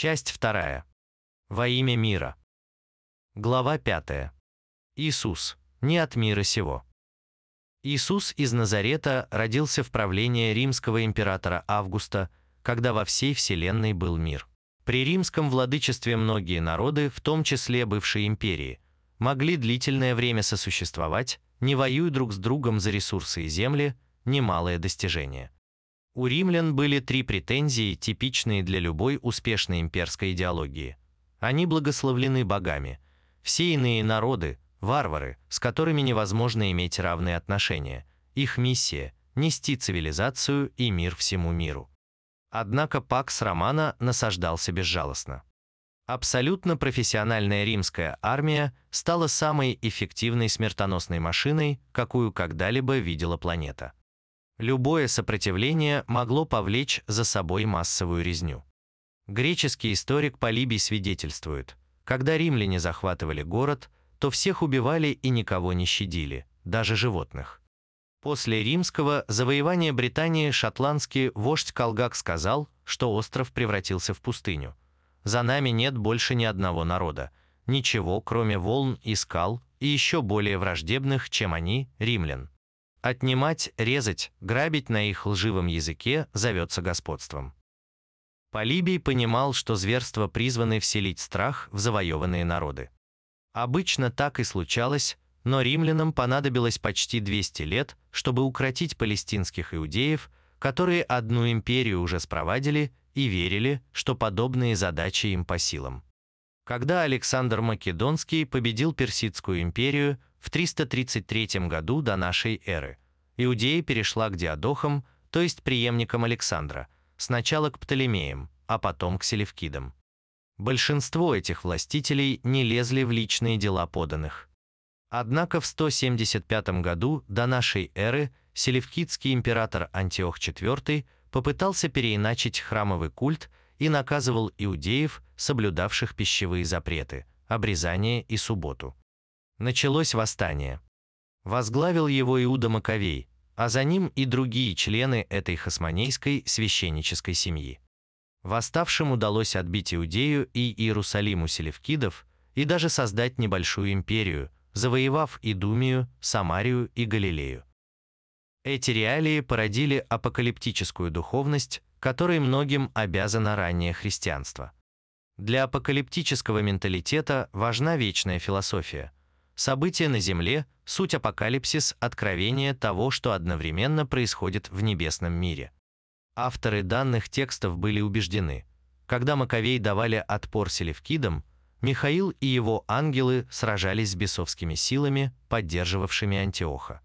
Часть вторая. Во имя мира. Глава пятая. Иисус. Не от мира сего. Иисус из Назарета родился в правлении римского императора Августа, когда во всей вселенной был мир. При римском владычестве многие народы, в том числе бывшей империи, могли длительное время сосуществовать, не воюя друг с другом за ресурсы и земли, немалое достижение. У римлян были три претензии, типичные для любой успешной имперской идеологии. Они благословлены богами. Все иные народы – варвары, с которыми невозможно иметь равные отношения. Их миссия – нести цивилизацию и мир всему миру. Однако Пакс Романа насаждался безжалостно. Абсолютно профессиональная римская армия стала самой эффективной смертоносной машиной, какую когда-либо видела планета. Любое сопротивление могло повлечь за собой массовую резню. Греческий историк Полибий свидетельствует, когда римляне захватывали город, то всех убивали и никого не щадили, даже животных. После римского завоевания Британии шотландский вождь Калгак сказал, что остров превратился в пустыню. За нами нет больше ни одного народа, ничего, кроме волн и скал, и еще более враждебных, чем они, римлян. Отнимать, резать, грабить на их лживом языке зовется господством. Полибий понимал, что зверства призваны вселить страх в завоеванные народы. Обычно так и случалось, но римлянам понадобилось почти 200 лет, чтобы укротить палестинских иудеев, которые одну империю уже спровадили и верили, что подобные задачи им по силам. Когда Александр Македонский победил Персидскую империю в 333 году до нашей эры, Иудея перешла к диадохам, то есть преемникам Александра, сначала к Птолемеям, а потом к Селевкидам. Большинство этих властителей не лезли в личные дела поданных. Однако в 175 году до нашей эры селевкидский император Антиох IV попытался переиначить храмовый культ и наказывал иудеев, соблюдавших пищевые запреты, обрезание и субботу. Началось восстание. Возглавил его Иуда Маковей, а за ним и другие члены этой хасмонейской священнической семьи. Восставшим удалось отбить Иудею и Иерусалим у селевкидов и даже создать небольшую империю, завоевав Идумию, Самарию и Галилею. Эти реалии породили апокалиптическую духовность, которой многим обязано раннее христианство. Для апокалиптического менталитета важна вечная философия. События на Земле – суть апокалипсис – откровение того, что одновременно происходит в небесном мире – Авторы данных текстов были убеждены, когда Маковей давали отпор селевкидам, Михаил и его ангелы сражались с бесовскими силами, поддерживавшими Антиоха.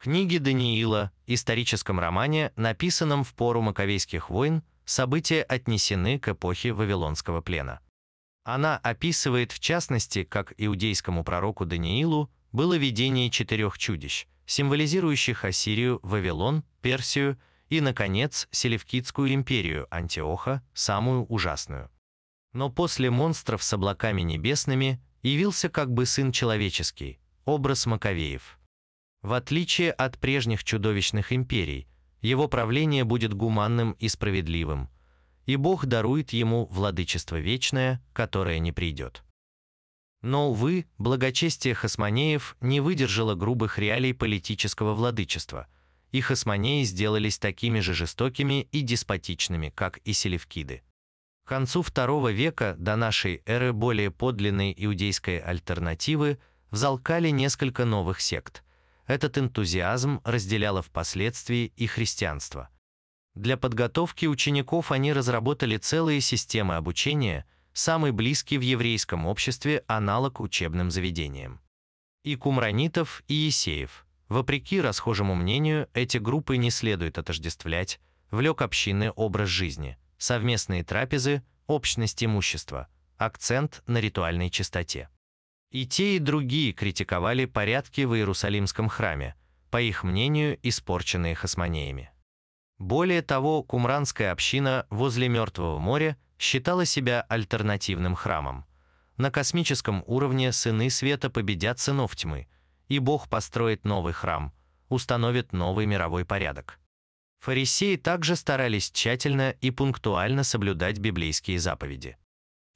Книги Даниила, историческом романе, написанном в пору Маковейских войн, события отнесены к эпохе Вавилонского плена. Она описывает, в частности, как иудейскому пророку Даниилу было видение четырех чудищ, символизирующих Ассирию, Вавилон, Персию и, наконец, Селевкидскую империю Антиоха, самую ужасную. Но после монстров с облаками небесными явился как бы сын человеческий, образ Маковеев. В отличие от прежних чудовищных империй, его правление будет гуманным и справедливым, и Бог дарует ему владычество вечное, которое не придет. Но, увы, благочестие хасмонеев не выдержало грубых реалий политического владычества – и хасмонеи сделались такими же жестокими и деспотичными, как и селевкиды. К концу II века до нашей эры более подлинной иудейской альтернативы взалкали несколько новых сект. Этот энтузиазм разделяло впоследствии и христианство. Для подготовки учеников они разработали целые системы обучения, самый близкий в еврейском обществе аналог учебным заведениям. И кумранитов, и есеев – Вопреки расхожему мнению, эти группы не следует отождествлять, влек общинный образ жизни, совместные трапезы, общность имущества, акцент на ритуальной чистоте. И те, и другие критиковали порядки в Иерусалимском храме, по их мнению, испорченные хасмонеями. Более того, кумранская община возле Мертвого моря считала себя альтернативным храмом. На космическом уровне сыны света победят сынов тьмы – и Бог построит новый храм, установит новый мировой порядок. Фарисеи также старались тщательно и пунктуально соблюдать библейские заповеди.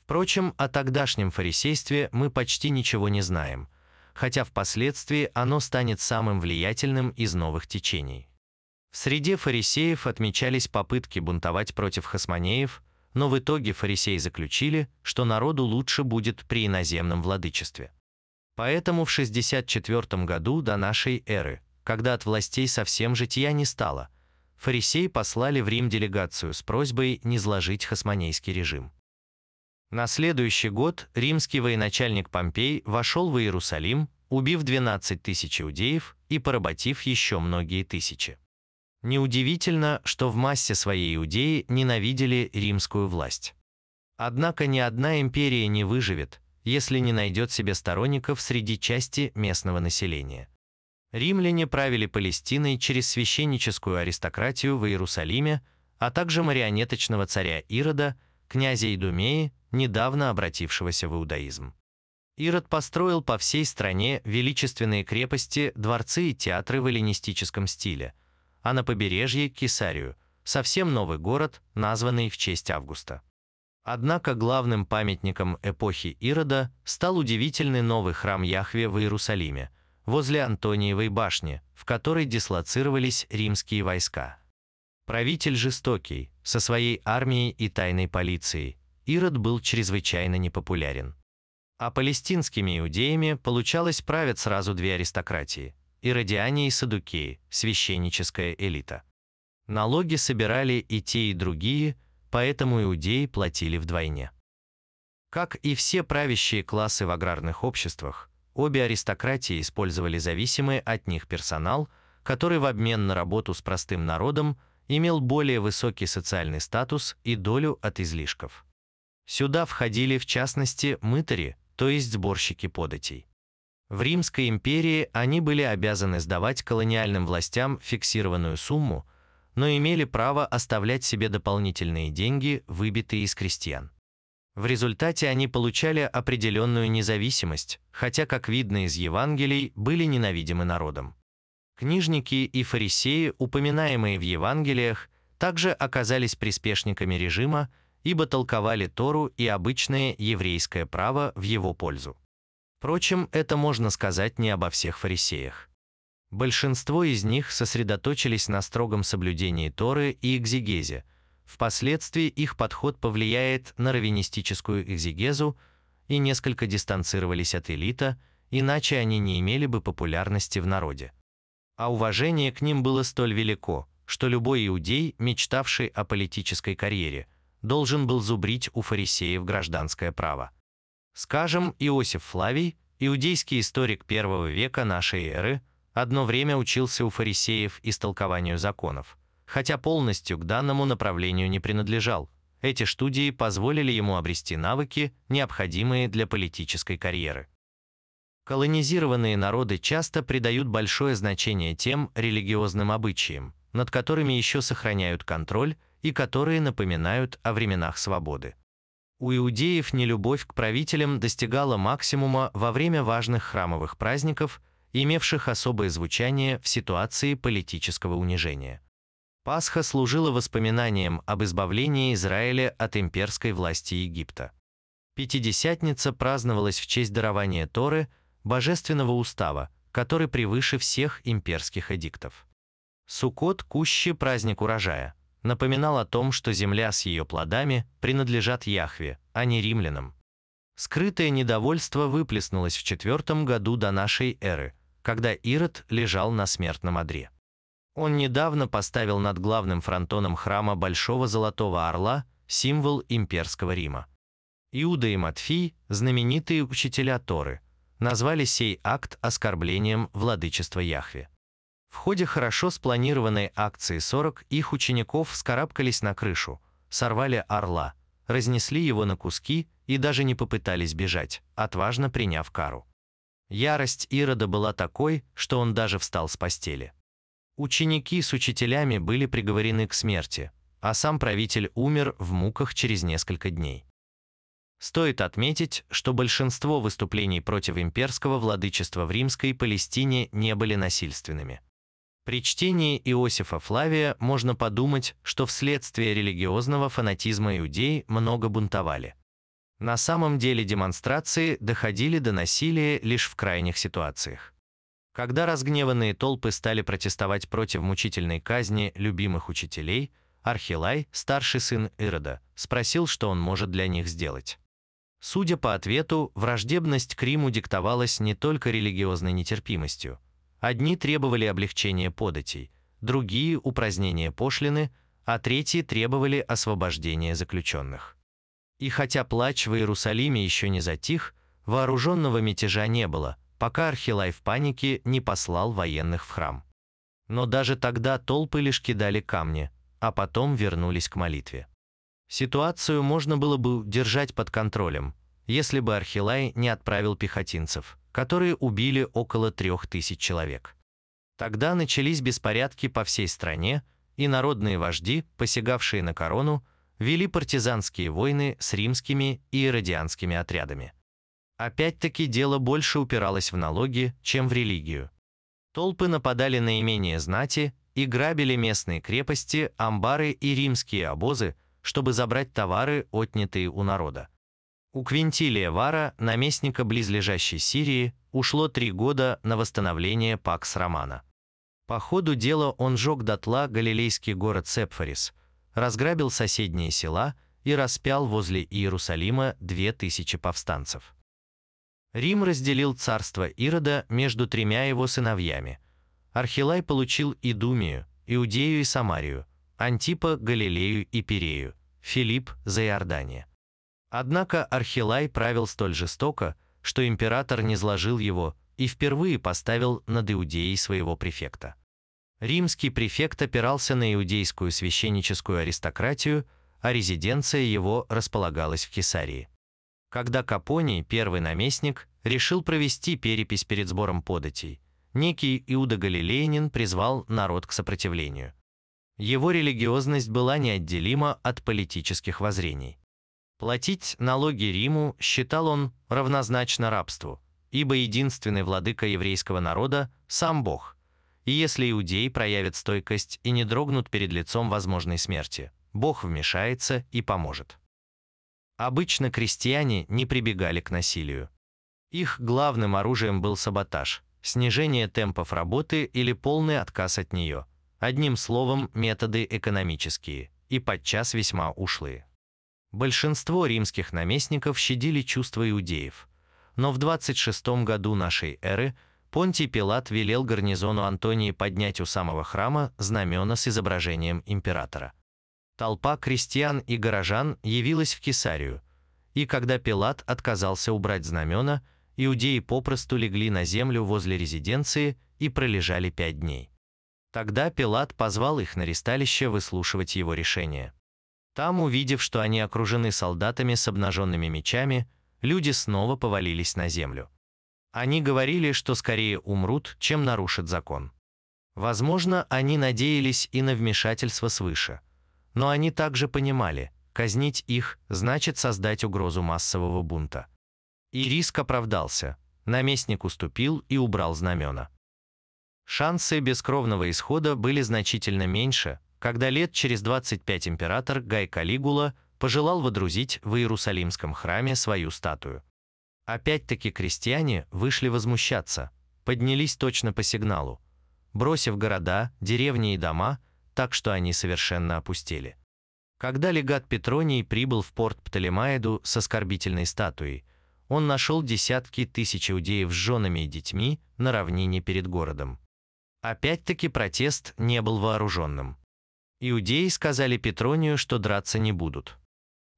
Впрочем, о тогдашнем фарисействе мы почти ничего не знаем, хотя впоследствии оно станет самым влиятельным из новых течений. В среде фарисеев отмечались попытки бунтовать против хасмонеев, но в итоге фарисеи заключили, что народу лучше будет при иноземном владычестве. Поэтому в 64 году до нашей эры, когда от властей совсем жития не стало, фарисеи послали в Рим делегацию с просьбой не сложить хасмонейский режим. На следующий год римский военачальник Помпей вошел в Иерусалим, убив 12 тысяч иудеев и поработив еще многие тысячи. Неудивительно, что в массе своей иудеи ненавидели римскую власть. Однако ни одна империя не выживет, если не найдет себе сторонников среди части местного населения. Римляне правили Палестиной через священническую аристократию в Иерусалиме, а также марионеточного царя Ирода, князя Идумеи, недавно обратившегося в иудаизм. Ирод построил по всей стране величественные крепости, дворцы и театры в эллинистическом стиле – а на побережье – Кесарию, совсем новый город, названный в честь Августа. Однако главным памятником эпохи Ирода стал удивительный новый храм Яхве в Иерусалиме, возле Антониевой башни, в которой дислоцировались римские войска. Правитель жестокий, со своей армией и тайной полицией, Ирод был чрезвычайно непопулярен. А палестинскими иудеями получалось правят сразу две аристократии иродиане и садукеи, священническая элита. Налоги собирали и те, и другие, поэтому иудеи платили вдвойне. Как и все правящие классы в аграрных обществах, обе аристократии использовали зависимый от них персонал, который в обмен на работу с простым народом имел более высокий социальный статус и долю от излишков. Сюда входили в частности мытари, то есть сборщики податей. В Римской империи они были обязаны сдавать колониальным властям фиксированную сумму, но имели право оставлять себе дополнительные деньги, выбитые из крестьян. В результате они получали определенную независимость, хотя, как видно из Евангелий, были ненавидимы народом. Книжники и фарисеи, упоминаемые в Евангелиях, также оказались приспешниками режима, ибо толковали Тору и обычное еврейское право в его пользу. Впрочем, это можно сказать не обо всех фарисеях. Большинство из них сосредоточились на строгом соблюдении Торы и экзегезе. Впоследствии их подход повлияет на раввинистическую экзегезу и несколько дистанцировались от элита, иначе они не имели бы популярности в народе. А уважение к ним было столь велико, что любой иудей, мечтавший о политической карьере, должен был зубрить у фарисеев гражданское право. Скажем, Иосиф Флавий, иудейский историк первого века нашей эры, одно время учился у фарисеев истолкованию законов, хотя полностью к данному направлению не принадлежал. Эти студии позволили ему обрести навыки, необходимые для политической карьеры. Колонизированные народы часто придают большое значение тем религиозным обычаям, над которыми еще сохраняют контроль и которые напоминают о временах свободы. У иудеев нелюбовь к правителям достигала максимума во время важных храмовых праздников, имевших особое звучание в ситуации политического унижения. Пасха служила воспоминанием об избавлении Израиля от имперской власти Египта. Пятидесятница праздновалась в честь дарования Торы, божественного устава, который превыше всех имперских эдиктов. Суккот – кущи праздник урожая напоминал о том, что земля с ее плодами принадлежат Яхве, а не римлянам. Скрытое недовольство выплеснулось в четвертом году до нашей эры, когда Ирод лежал на смертном одре. Он недавно поставил над главным фронтоном храма Большого Золотого Орла символ имперского Рима. Иуда и Матфий, знаменитые учителя Торы, назвали сей акт оскорблением владычества Яхве. В ходе хорошо спланированной акции 40 их учеников вскарабкались на крышу, сорвали орла, разнесли его на куски и даже не попытались бежать, отважно приняв кару. Ярость Ирода была такой, что он даже встал с постели. Ученики с учителями были приговорены к смерти, а сам правитель умер в муках через несколько дней. Стоит отметить, что большинство выступлений против имперского владычества в римской Палестине не были насильственными. При чтении Иосифа Флавия можно подумать, что вследствие религиозного фанатизма иудеи много бунтовали. На самом деле демонстрации доходили до насилия лишь в крайних ситуациях. Когда разгневанные толпы стали протестовать против мучительной казни любимых учителей, Архилай, старший сын Ирода, спросил, что он может для них сделать. Судя по ответу, враждебность к Риму диктовалась не только религиозной нетерпимостью. Одни требовали облегчения податей, другие – упразднения пошлины, а третьи требовали освобождения заключенных. И хотя плач в Иерусалиме еще не затих, вооруженного мятежа не было, пока Архилай в панике не послал военных в храм. Но даже тогда толпы лишь кидали камни, а потом вернулись к молитве. Ситуацию можно было бы держать под контролем, если бы Архилай не отправил пехотинцев, которые убили около трех тысяч человек. Тогда начались беспорядки по всей стране, и народные вожди, посягавшие на корону, вели партизанские войны с римскими и иродианскими отрядами. Опять-таки дело больше упиралось в налоги, чем в религию. Толпы нападали на имения знати и грабили местные крепости, амбары и римские обозы, чтобы забрать товары, отнятые у народа. У Квинтилия Вара, наместника близлежащей Сирии, ушло три года на восстановление Пакс Романа. По ходу дела он жег дотла галилейский город Сепфорис, разграбил соседние села и распял возле Иерусалима две тысячи повстанцев. Рим разделил царство Ирода между тремя его сыновьями. Архилай получил Идумию, Иудею и Самарию, Антипа, Галилею и Пирею, Филипп – за Иордания. Однако Архилай правил столь жестоко, что император не сложил его и впервые поставил над Иудеей своего префекта. Римский префект опирался на иудейскую священническую аристократию, а резиденция его располагалась в Кесарии. Когда Капоний, первый наместник, решил провести перепись перед сбором податей, некий Иуда Галилеянин призвал народ к сопротивлению. Его религиозность была неотделима от политических воззрений. Платить налоги Риму считал он равнозначно рабству, ибо единственный владыка еврейского народа – сам Бог – и если иудеи проявят стойкость и не дрогнут перед лицом возможной смерти, Бог вмешается и поможет. Обычно крестьяне не прибегали к насилию. Их главным оружием был саботаж, снижение темпов работы или полный отказ от нее. Одним словом, методы экономические и подчас весьма ушлые. Большинство римских наместников щадили чувства иудеев, но в 26 году нашей эры – Понтий Пилат велел гарнизону Антонии поднять у самого храма знамена с изображением императора. Толпа крестьян и горожан явилась в Кесарию, и когда Пилат отказался убрать знамена, иудеи попросту легли на землю возле резиденции и пролежали пять дней. Тогда Пилат позвал их на ристалище выслушивать его решение. Там, увидев, что они окружены солдатами с обнаженными мечами, люди снова повалились на землю. Они говорили, что скорее умрут, чем нарушат закон. Возможно, они надеялись и на вмешательство свыше. Но они также понимали, казнить их значит создать угрозу массового бунта. И риск оправдался. Наместник уступил и убрал знамена. Шансы бескровного исхода были значительно меньше, когда лет через 25 император Гай Калигула пожелал водрузить в Иерусалимском храме свою статую. Опять-таки крестьяне вышли возмущаться, поднялись точно по сигналу, бросив города, деревни и дома, так что они совершенно опустели. Когда легат Петроний прибыл в порт Птолемаиду с оскорбительной статуей, он нашел десятки тысяч иудеев с женами и детьми на равнине перед городом. Опять-таки протест не был вооруженным. Иудеи сказали Петронию, что драться не будут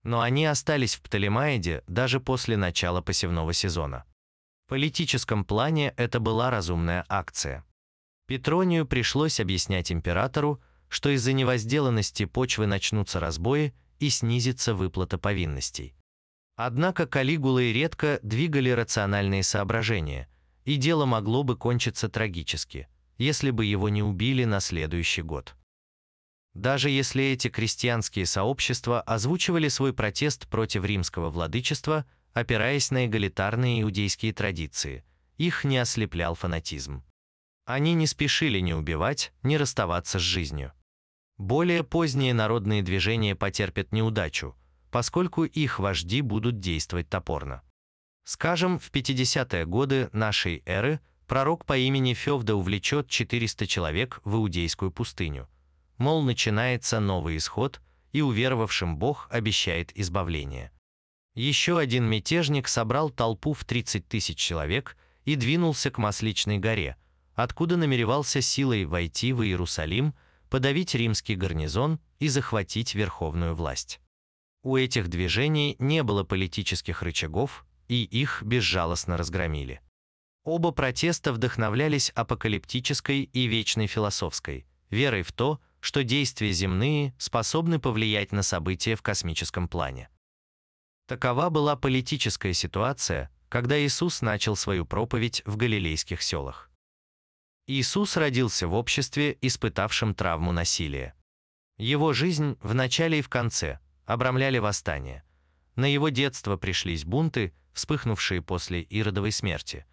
но они остались в Птолемаиде даже после начала посевного сезона. В политическом плане это была разумная акция. Петронию пришлось объяснять императору, что из-за невозделанности почвы начнутся разбои и снизится выплата повинностей. Однако Калигулы редко двигали рациональные соображения, и дело могло бы кончиться трагически, если бы его не убили на следующий год. Даже если эти крестьянские сообщества озвучивали свой протест против римского владычества, опираясь на эгалитарные иудейские традиции, их не ослеплял фанатизм. Они не спешили ни убивать, ни расставаться с жизнью. Более поздние народные движения потерпят неудачу, поскольку их вожди будут действовать топорно. Скажем, в 50-е годы нашей эры пророк по имени Февда увлечет 400 человек в Иудейскую пустыню. Мол, начинается новый исход, и уверовавшим Бог обещает избавление. Еще один мятежник собрал толпу в 30 тысяч человек и двинулся к Масличной горе, откуда намеревался силой войти в Иерусалим, подавить римский гарнизон и захватить верховную власть. У этих движений не было политических рычагов, и их безжалостно разгромили. Оба протеста вдохновлялись апокалиптической и вечной философской, верой в то, что действия земные способны повлиять на события в космическом плане. Такова была политическая ситуация, когда Иисус начал свою проповедь в галилейских селах. Иисус родился в обществе, испытавшем травму насилия. Его жизнь в начале и в конце обрамляли восстания. На его детство пришлись бунты, вспыхнувшие после Иродовой смерти.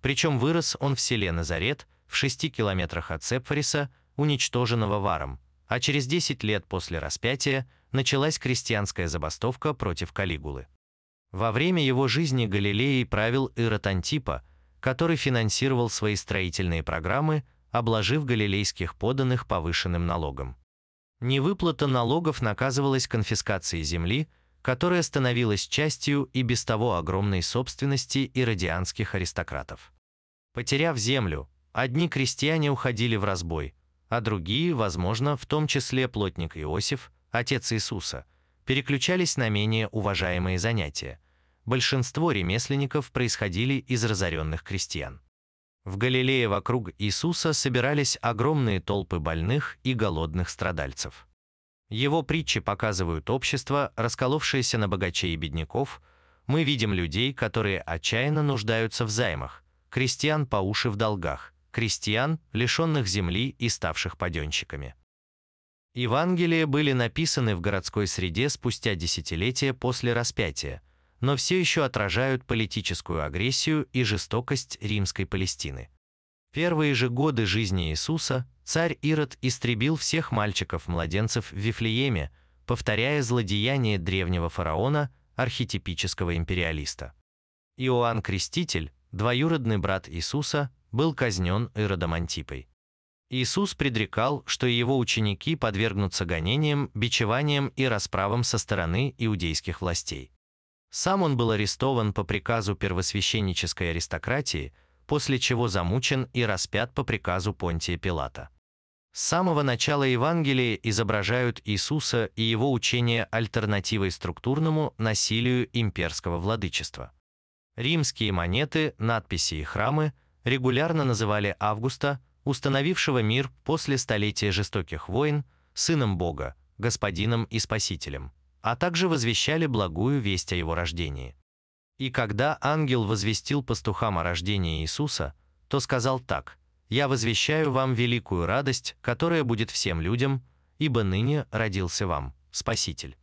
Причем вырос он в селе Назарет, в шести километрах от Цепфориса, уничтоженного варом, а через 10 лет после распятия началась крестьянская забастовка против Калигулы. Во время его жизни Галилеей правил Ирод Антипа, который финансировал свои строительные программы, обложив галилейских поданных повышенным налогом. Невыплата налогов наказывалась конфискацией земли, которая становилась частью и без того огромной собственности иродианских аристократов. Потеряв землю, одни крестьяне уходили в разбой, а другие, возможно, в том числе плотник Иосиф, отец Иисуса, переключались на менее уважаемые занятия, большинство ремесленников происходили из разоренных крестьян. В Галилее вокруг Иисуса собирались огромные толпы больных и голодных страдальцев. Его притчи показывают общество, расколовшееся на богачей и бедняков. Мы видим людей, которые отчаянно нуждаются в займах, крестьян по уши в долгах, крестьян, лишенных земли и ставших паденщиками. Евангелия были написаны в городской среде спустя десятилетия после распятия – но все еще отражают политическую агрессию и жестокость римской Палестины. Первые же годы жизни Иисуса царь Ирод истребил всех мальчиков-младенцев в Вифлееме, повторяя злодеяние древнего фараона, архетипического империалиста. Иоанн Креститель, двоюродный брат Иисуса, был казнен Иродом Антипой. Иисус предрекал, что его ученики подвергнутся гонениям, бичеваниям и расправам со стороны иудейских властей. Сам он был арестован по приказу первосвященнической аристократии, после чего замучен и распят по приказу Понтия Пилата. С самого начала Евангелия изображают Иисуса и его учение альтернативой структурному насилию имперского владычества. Римские монеты, надписи и храмы регулярно называли Августа, установившего мир после столетия жестоких войн, сыном Бога, господином и спасителем а также возвещали благую весть о его рождении. И когда ангел возвестил пастухам о рождении Иисуса, то сказал так, «Я возвещаю вам великую радость, которая будет всем людям, ибо ныне родился вам Спаситель».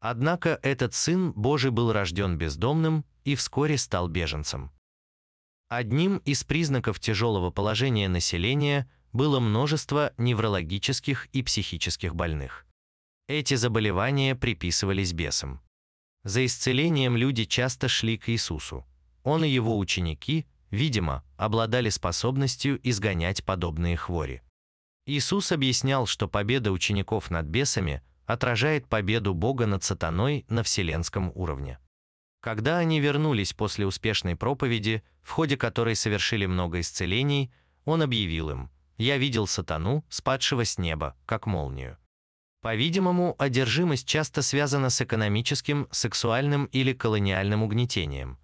Однако этот Сын Божий был рожден бездомным и вскоре стал беженцем. Одним из признаков тяжелого положения населения было множество неврологических и психических больных. Эти заболевания приписывались бесам. За исцелением люди часто шли к Иисусу. Он и его ученики, видимо, обладали способностью изгонять подобные хвори. Иисус объяснял, что победа учеников над бесами отражает победу Бога над сатаной на вселенском уровне. Когда они вернулись после успешной проповеди, в ходе которой совершили много исцелений, он объявил им, «Я видел сатану, спадшего с неба, как молнию. По-видимому, одержимость часто связана с экономическим, сексуальным или колониальным угнетением.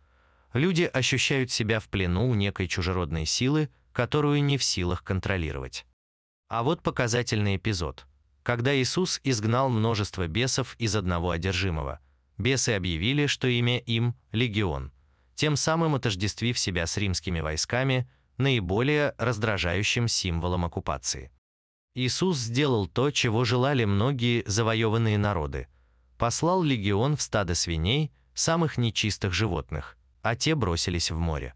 Люди ощущают себя в плену у некой чужеродной силы, которую не в силах контролировать. А вот показательный эпизод. Когда Иисус изгнал множество бесов из одного одержимого, бесы объявили, что имя им – Легион, тем самым отождествив себя с римскими войсками, наиболее раздражающим символом оккупации. Иисус сделал то, чего желали многие завоеванные народы. Послал легион в стадо свиней, самых нечистых животных, а те бросились в море.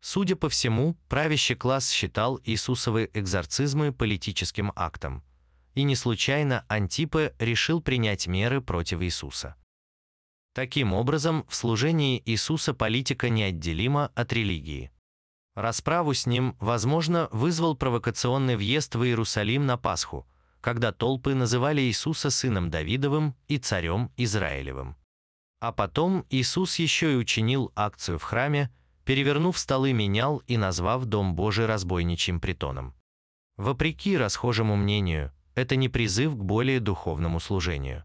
Судя по всему, правящий класс считал Иисусовы экзорцизмы политическим актом. И не случайно Антипе решил принять меры против Иисуса. Таким образом, в служении Иисуса политика неотделима от религии. Расправу с ним, возможно, вызвал провокационный въезд в Иерусалим на Пасху, когда толпы называли Иисуса сыном Давидовым и царем Израилевым. А потом Иисус еще и учинил акцию в храме, перевернув столы менял и назвав Дом Божий разбойничьим притоном. Вопреки расхожему мнению, это не призыв к более духовному служению.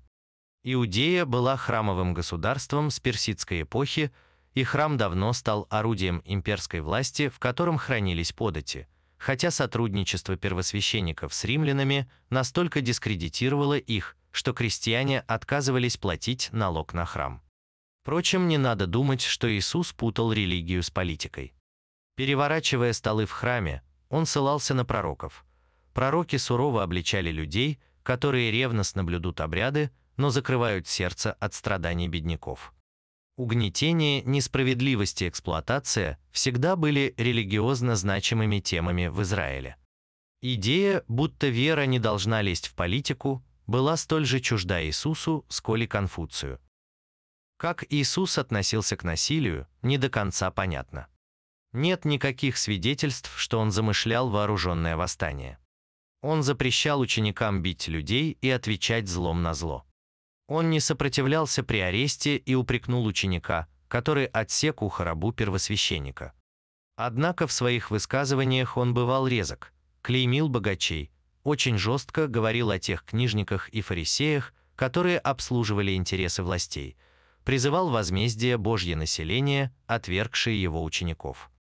Иудея была храмовым государством с персидской эпохи, и храм давно стал орудием имперской власти, в котором хранились подати, хотя сотрудничество первосвященников с римлянами настолько дискредитировало их, что крестьяне отказывались платить налог на храм. Впрочем, не надо думать, что Иисус путал религию с политикой. Переворачивая столы в храме, он ссылался на пророков. Пророки сурово обличали людей, которые ревностно блюдут обряды, но закрывают сердце от страданий бедняков. Угнетение, несправедливость и эксплуатация всегда были религиозно значимыми темами в Израиле. Идея, будто вера не должна лезть в политику, была столь же чужда Иисусу, сколь и Конфуцию. Как Иисус относился к насилию, не до конца понятно. Нет никаких свидетельств, что он замышлял вооруженное восстание. Он запрещал ученикам бить людей и отвечать злом на зло. Он не сопротивлялся при аресте и упрекнул ученика, который отсек ухо рабу первосвященника. Однако в своих высказываниях он бывал резок, клеймил богачей, очень жестко говорил о тех книжниках и фарисеях, которые обслуживали интересы властей, призывал возмездие Божье население, отвергшее его учеников.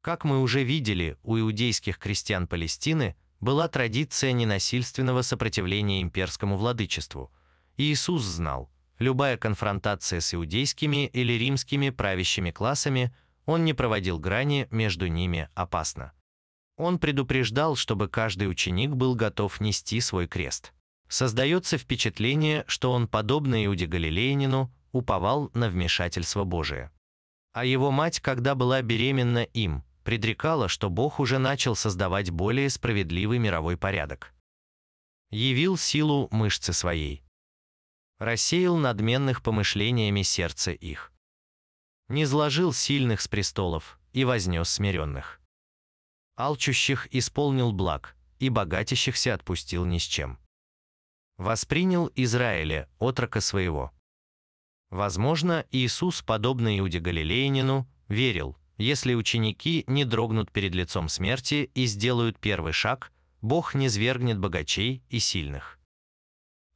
Как мы уже видели, у иудейских крестьян Палестины была традиция ненасильственного сопротивления имперскому владычеству – Иисус знал, любая конфронтация с иудейскими или римскими правящими классами, он не проводил грани между ними опасно. Он предупреждал, чтобы каждый ученик был готов нести свой крест. Создается впечатление, что он, подобно Иуде Галилеянину, уповал на вмешательство Божие. А его мать, когда была беременна им, предрекала, что Бог уже начал создавать более справедливый мировой порядок. Явил силу мышцы своей – рассеял надменных помышлениями сердце их. Не сложил сильных с престолов и вознес смиренных. Алчущих исполнил благ, и богатящихся отпустил ни с чем. Воспринял Израиля, отрока своего. Возможно, Иисус, подобно Иуде Галилеянину, верил, если ученики не дрогнут перед лицом смерти и сделают первый шаг, Бог не свергнет богачей и сильных.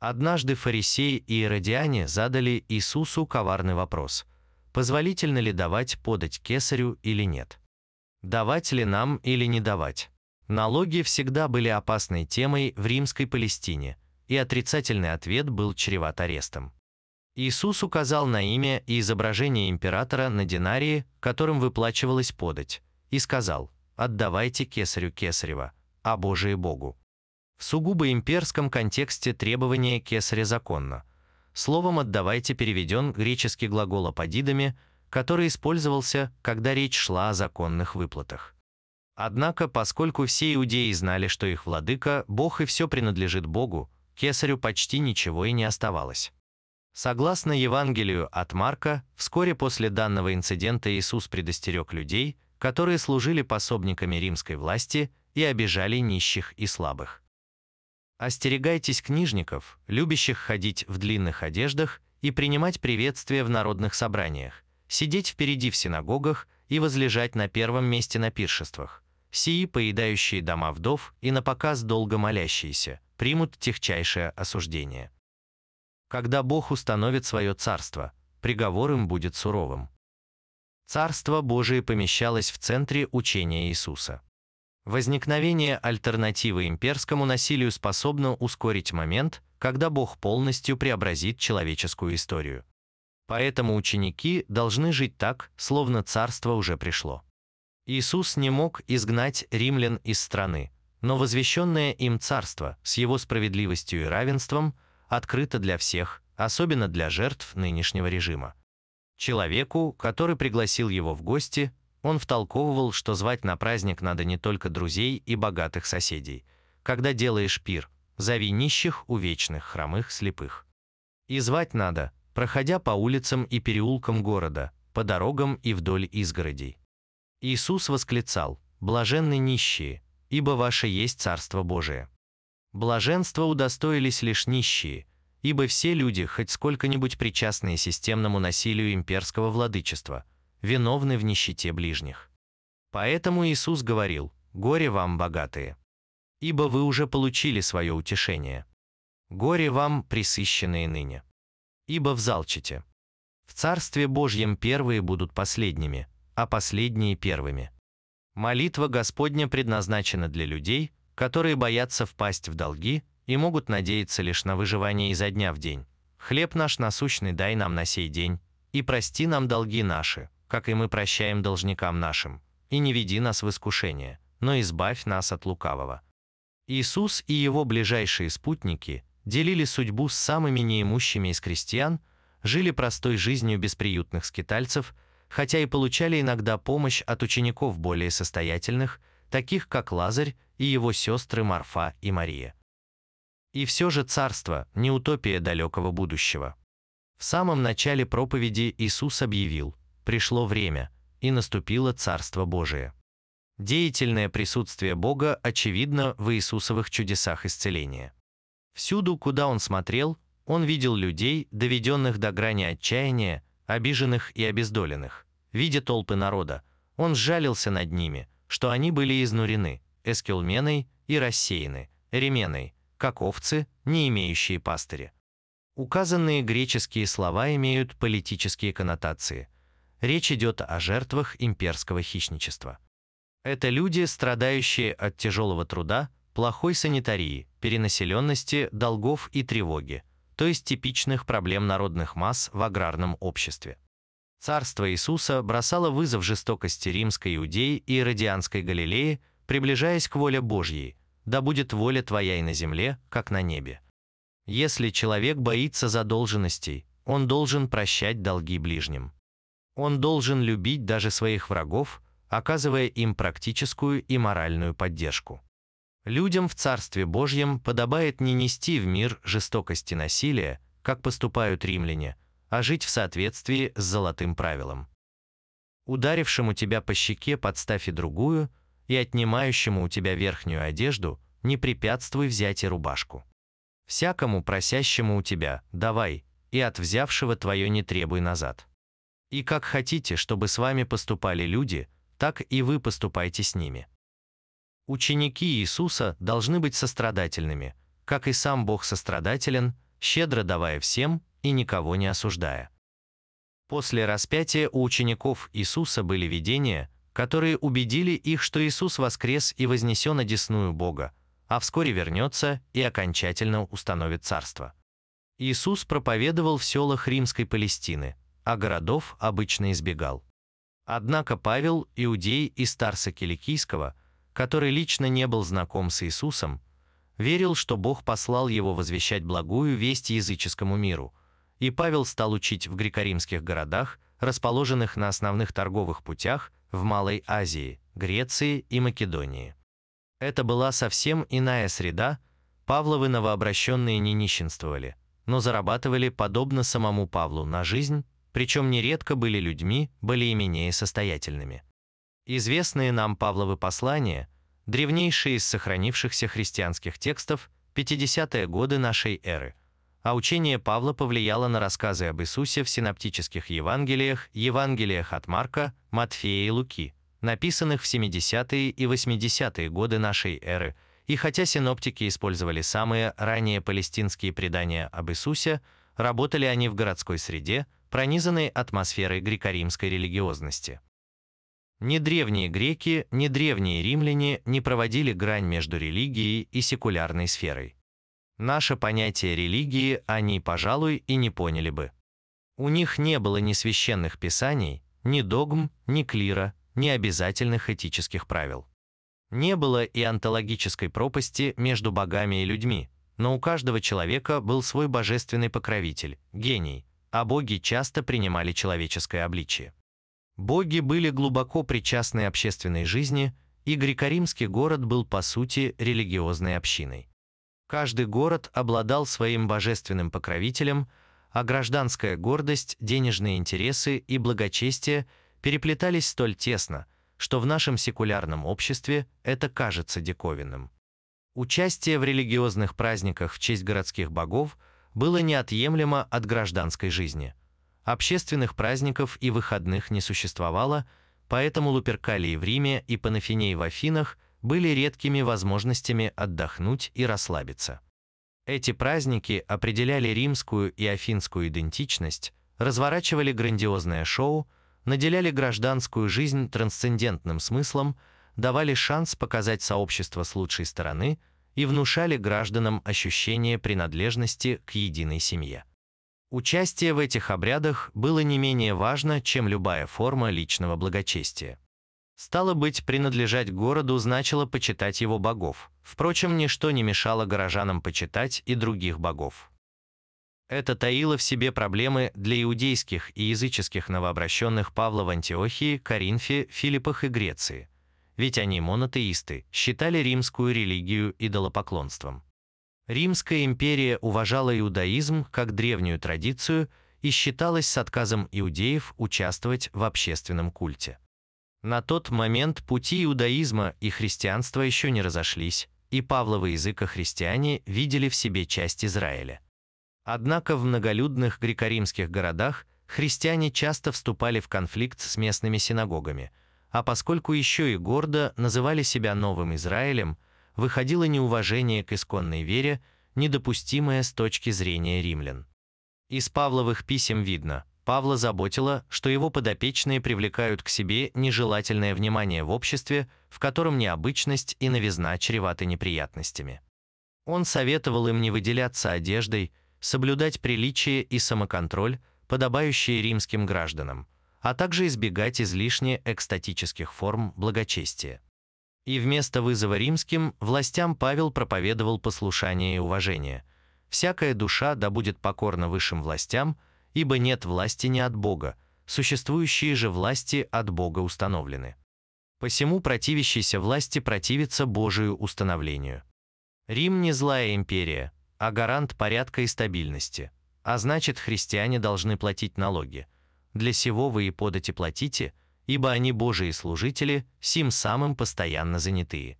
Однажды фарисеи и иродиане задали Иисусу коварный вопрос. Позволительно ли давать подать кесарю или нет? Давать ли нам или не давать? Налоги всегда были опасной темой в римской Палестине, и отрицательный ответ был чреват арестом. Иисус указал на имя и изображение императора на динарии, которым выплачивалась подать, и сказал «Отдавайте кесарю кесарева, а Божие Богу». В сугубо имперском контексте требование кесаря законно. Словом «отдавайте» переведен греческий глагол «аподидами», который использовался, когда речь шла о законных выплатах. Однако, поскольку все иудеи знали, что их владыка – Бог и все принадлежит Богу, кесарю почти ничего и не оставалось. Согласно Евангелию от Марка, вскоре после данного инцидента Иисус предостерег людей, которые служили пособниками римской власти и обижали нищих и слабых. Остерегайтесь книжников, любящих ходить в длинных одеждах и принимать приветствия в народных собраниях, сидеть впереди в синагогах и возлежать на первом месте на пиршествах. Сии, поедающие дома вдов и на показ долго молящиеся, примут техчайшее осуждение. Когда Бог установит свое царство, приговор им будет суровым. Царство Божие помещалось в центре учения Иисуса. Возникновение альтернативы имперскому насилию способно ускорить момент, когда Бог полностью преобразит человеческую историю. Поэтому ученики должны жить так, словно царство уже пришло. Иисус не мог изгнать римлян из страны, но возвещенное им царство с его справедливостью и равенством открыто для всех, особенно для жертв нынешнего режима. Человеку, который пригласил его в гости, он втолковывал, что звать на праздник надо не только друзей и богатых соседей. Когда делаешь пир, зови нищих, увечных, хромых, слепых. И звать надо, проходя по улицам и переулкам города, по дорогам и вдоль изгородей. Иисус восклицал, «Блаженны нищие, ибо ваше есть Царство Божие». Блаженство удостоились лишь нищие, ибо все люди, хоть сколько-нибудь причастные системному насилию имперского владычества, виновны в нищете ближних. Поэтому Иисус говорил, «Горе вам, богатые, ибо вы уже получили свое утешение. Горе вам, присыщенные ныне, ибо взалчите. В Царстве Божьем первые будут последними, а последние первыми». Молитва Господня предназначена для людей, которые боятся впасть в долги и могут надеяться лишь на выживание изо дня в день. «Хлеб наш насущный дай нам на сей день, и прости нам долги наши, как и мы прощаем должникам нашим, и не веди нас в искушение, но избавь нас от лукавого». Иисус и его ближайшие спутники делили судьбу с самыми неимущими из крестьян, жили простой жизнью бесприютных скитальцев, хотя и получали иногда помощь от учеников более состоятельных, таких как Лазарь и его сестры Марфа и Мария. И все же царство – не утопия далекого будущего. В самом начале проповеди Иисус объявил «Пришло время, и наступило Царство Божие». Деятельное присутствие Бога очевидно в Иисусовых чудесах исцеления. Всюду, куда он смотрел, он видел людей, доведенных до грани отчаяния, обиженных и обездоленных. Видя толпы народа, он сжалился над ними, что они были изнурены, эскелменой и рассеяны, ременой, как овцы, не имеющие пастыря. Указанные греческие слова имеют политические коннотации. Речь идет о жертвах имперского хищничества. Это люди, страдающие от тяжелого труда, плохой санитарии, перенаселенности, долгов и тревоги, то есть типичных проблем народных масс в аграрном обществе. Царство Иисуса бросало вызов жестокости римской Иудеи и Иродианской Галилеи, приближаясь к воле Божьей, да будет воля твоя и на земле, как на небе. Если человек боится задолженностей, он должен прощать долги ближним. Он должен любить даже своих врагов, оказывая им практическую и моральную поддержку. Людям в Царстве Божьем подобает не нести в мир жестокости насилия, как поступают римляне, а жить в соответствии с золотым правилом. Ударившему тебя по щеке подставь и другую – и отнимающему у тебя верхнюю одежду не препятствуй взять и рубашку. Всякому просящему у тебя давай, и от взявшего твое не требуй назад. И как хотите, чтобы с вами поступали люди, так и вы поступайте с ними. Ученики Иисуса должны быть сострадательными, как и сам Бог сострадателен, щедро давая всем и никого не осуждая. После распятия у учеников Иисуса были видения, которые убедили их, что Иисус воскрес и вознесен одесную Бога, а вскоре вернется и окончательно установит царство. Иисус проповедовал в селах Римской Палестины, а городов обычно избегал. Однако Павел, иудей из Тарса Киликийского, который лично не был знаком с Иисусом, верил, что Бог послал его возвещать благую весть языческому миру, и Павел стал учить в греко-римских городах, расположенных на основных торговых путях, в Малой Азии, Греции и Македонии. Это была совсем иная среда, Павловы новообращенные не нищенствовали, но зарабатывали подобно самому Павлу на жизнь, причем нередко были людьми более-менее состоятельными. Известные нам Павловы послания, древнейшие из сохранившихся христианских текстов, 50-е годы нашей эры – а учение Павла повлияло на рассказы об Иисусе в синоптических Евангелиях, Евангелиях от Марка, Матфея и Луки, написанных в 70-е и 80-е годы нашей эры, и хотя синоптики использовали самые ранние палестинские предания об Иисусе, работали они в городской среде, пронизанной атмосферой греко-римской религиозности. Ни древние греки, ни древние римляне не проводили грань между религией и секулярной сферой. Наше понятие религии они, пожалуй, и не поняли бы. У них не было ни священных писаний, ни догм, ни клира, ни обязательных этических правил. Не было и онтологической пропасти между богами и людьми, но у каждого человека был свой божественный покровитель, гений, а боги часто принимали человеческое обличие. Боги были глубоко причастны общественной жизни, и греко-римский город был по сути религиозной общиной. Каждый город обладал своим божественным покровителем, а гражданская гордость, денежные интересы и благочестие переплетались столь тесно, что в нашем секулярном обществе это кажется диковинным. Участие в религиозных праздниках в честь городских богов было неотъемлемо от гражданской жизни. Общественных праздников и выходных не существовало, поэтому Луперкалии в Риме и Панафиней в Афинах были редкими возможностями отдохнуть и расслабиться. Эти праздники определяли римскую и афинскую идентичность, разворачивали грандиозное шоу, наделяли гражданскую жизнь трансцендентным смыслом, давали шанс показать сообщество с лучшей стороны и внушали гражданам ощущение принадлежности к единой семье. Участие в этих обрядах было не менее важно, чем любая форма личного благочестия. Стало быть, принадлежать городу значило почитать его богов. Впрочем, ничто не мешало горожанам почитать и других богов. Это таило в себе проблемы для иудейских и языческих новообращенных Павла в Антиохии, Коринфе, Филиппах и Греции. Ведь они монотеисты, считали римскую религию идолопоклонством. Римская империя уважала иудаизм как древнюю традицию и считалась с отказом иудеев участвовать в общественном культе. На тот момент пути иудаизма и христианства еще не разошлись, и Павловы языка христиане видели в себе часть Израиля. Однако в многолюдных греко-римских городах христиане часто вступали в конфликт с местными синагогами, а поскольку еще и гордо называли себя Новым Израилем, выходило неуважение к исконной вере, недопустимое с точки зрения римлян. Из Павловых писем видно – Павла заботило, что его подопечные привлекают к себе нежелательное внимание в обществе, в котором необычность и новизна чреваты неприятностями. Он советовал им не выделяться одеждой, соблюдать приличие и самоконтроль, подобающие римским гражданам, а также избегать излишне экстатических форм благочестия. И вместо вызова римским властям Павел проповедовал послушание и уважение. «Всякая душа да будет покорна высшим властям», ибо нет власти не от Бога, существующие же власти от Бога установлены. Посему противящийся власти противится Божию установлению. Рим не злая империя, а гарант порядка и стабильности, а значит христиане должны платить налоги. Для сего вы и подати платите, ибо они Божии служители, сим самым постоянно занятые.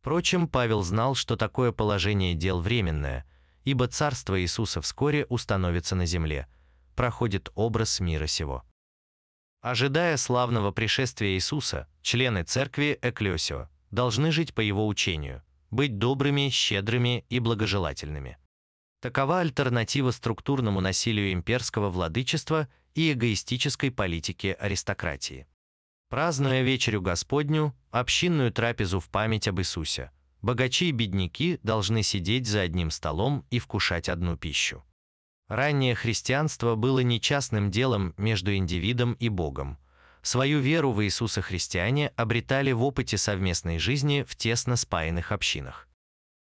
Впрочем, Павел знал, что такое положение дел временное, ибо царство Иисуса вскоре установится на земле – проходит образ мира сего. Ожидая славного пришествия Иисуса, члены церкви Эклесио должны жить по его учению, быть добрыми, щедрыми и благожелательными. Такова альтернатива структурному насилию имперского владычества и эгоистической политике аристократии. Празднуя вечерю Господню, общинную трапезу в память об Иисусе, богачи и бедняки должны сидеть за одним столом и вкушать одну пищу. Раннее христианство было не частным делом между индивидом и Богом. Свою веру в Иисуса христиане обретали в опыте совместной жизни в тесно спаянных общинах.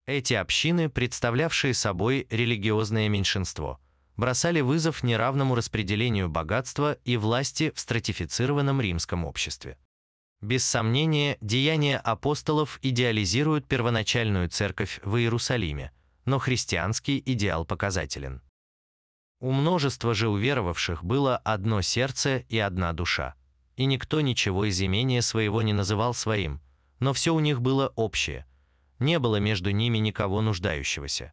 Эти общины, представлявшие собой религиозное меньшинство, бросали вызов неравному распределению богатства и власти в стратифицированном римском обществе. Без сомнения, деяния апостолов идеализируют первоначальную церковь в Иерусалиме, но христианский идеал показателен. У множества же уверовавших было одно сердце и одна душа, и никто ничего из имения своего не называл своим, но все у них было общее. Не было между ними никого нуждающегося,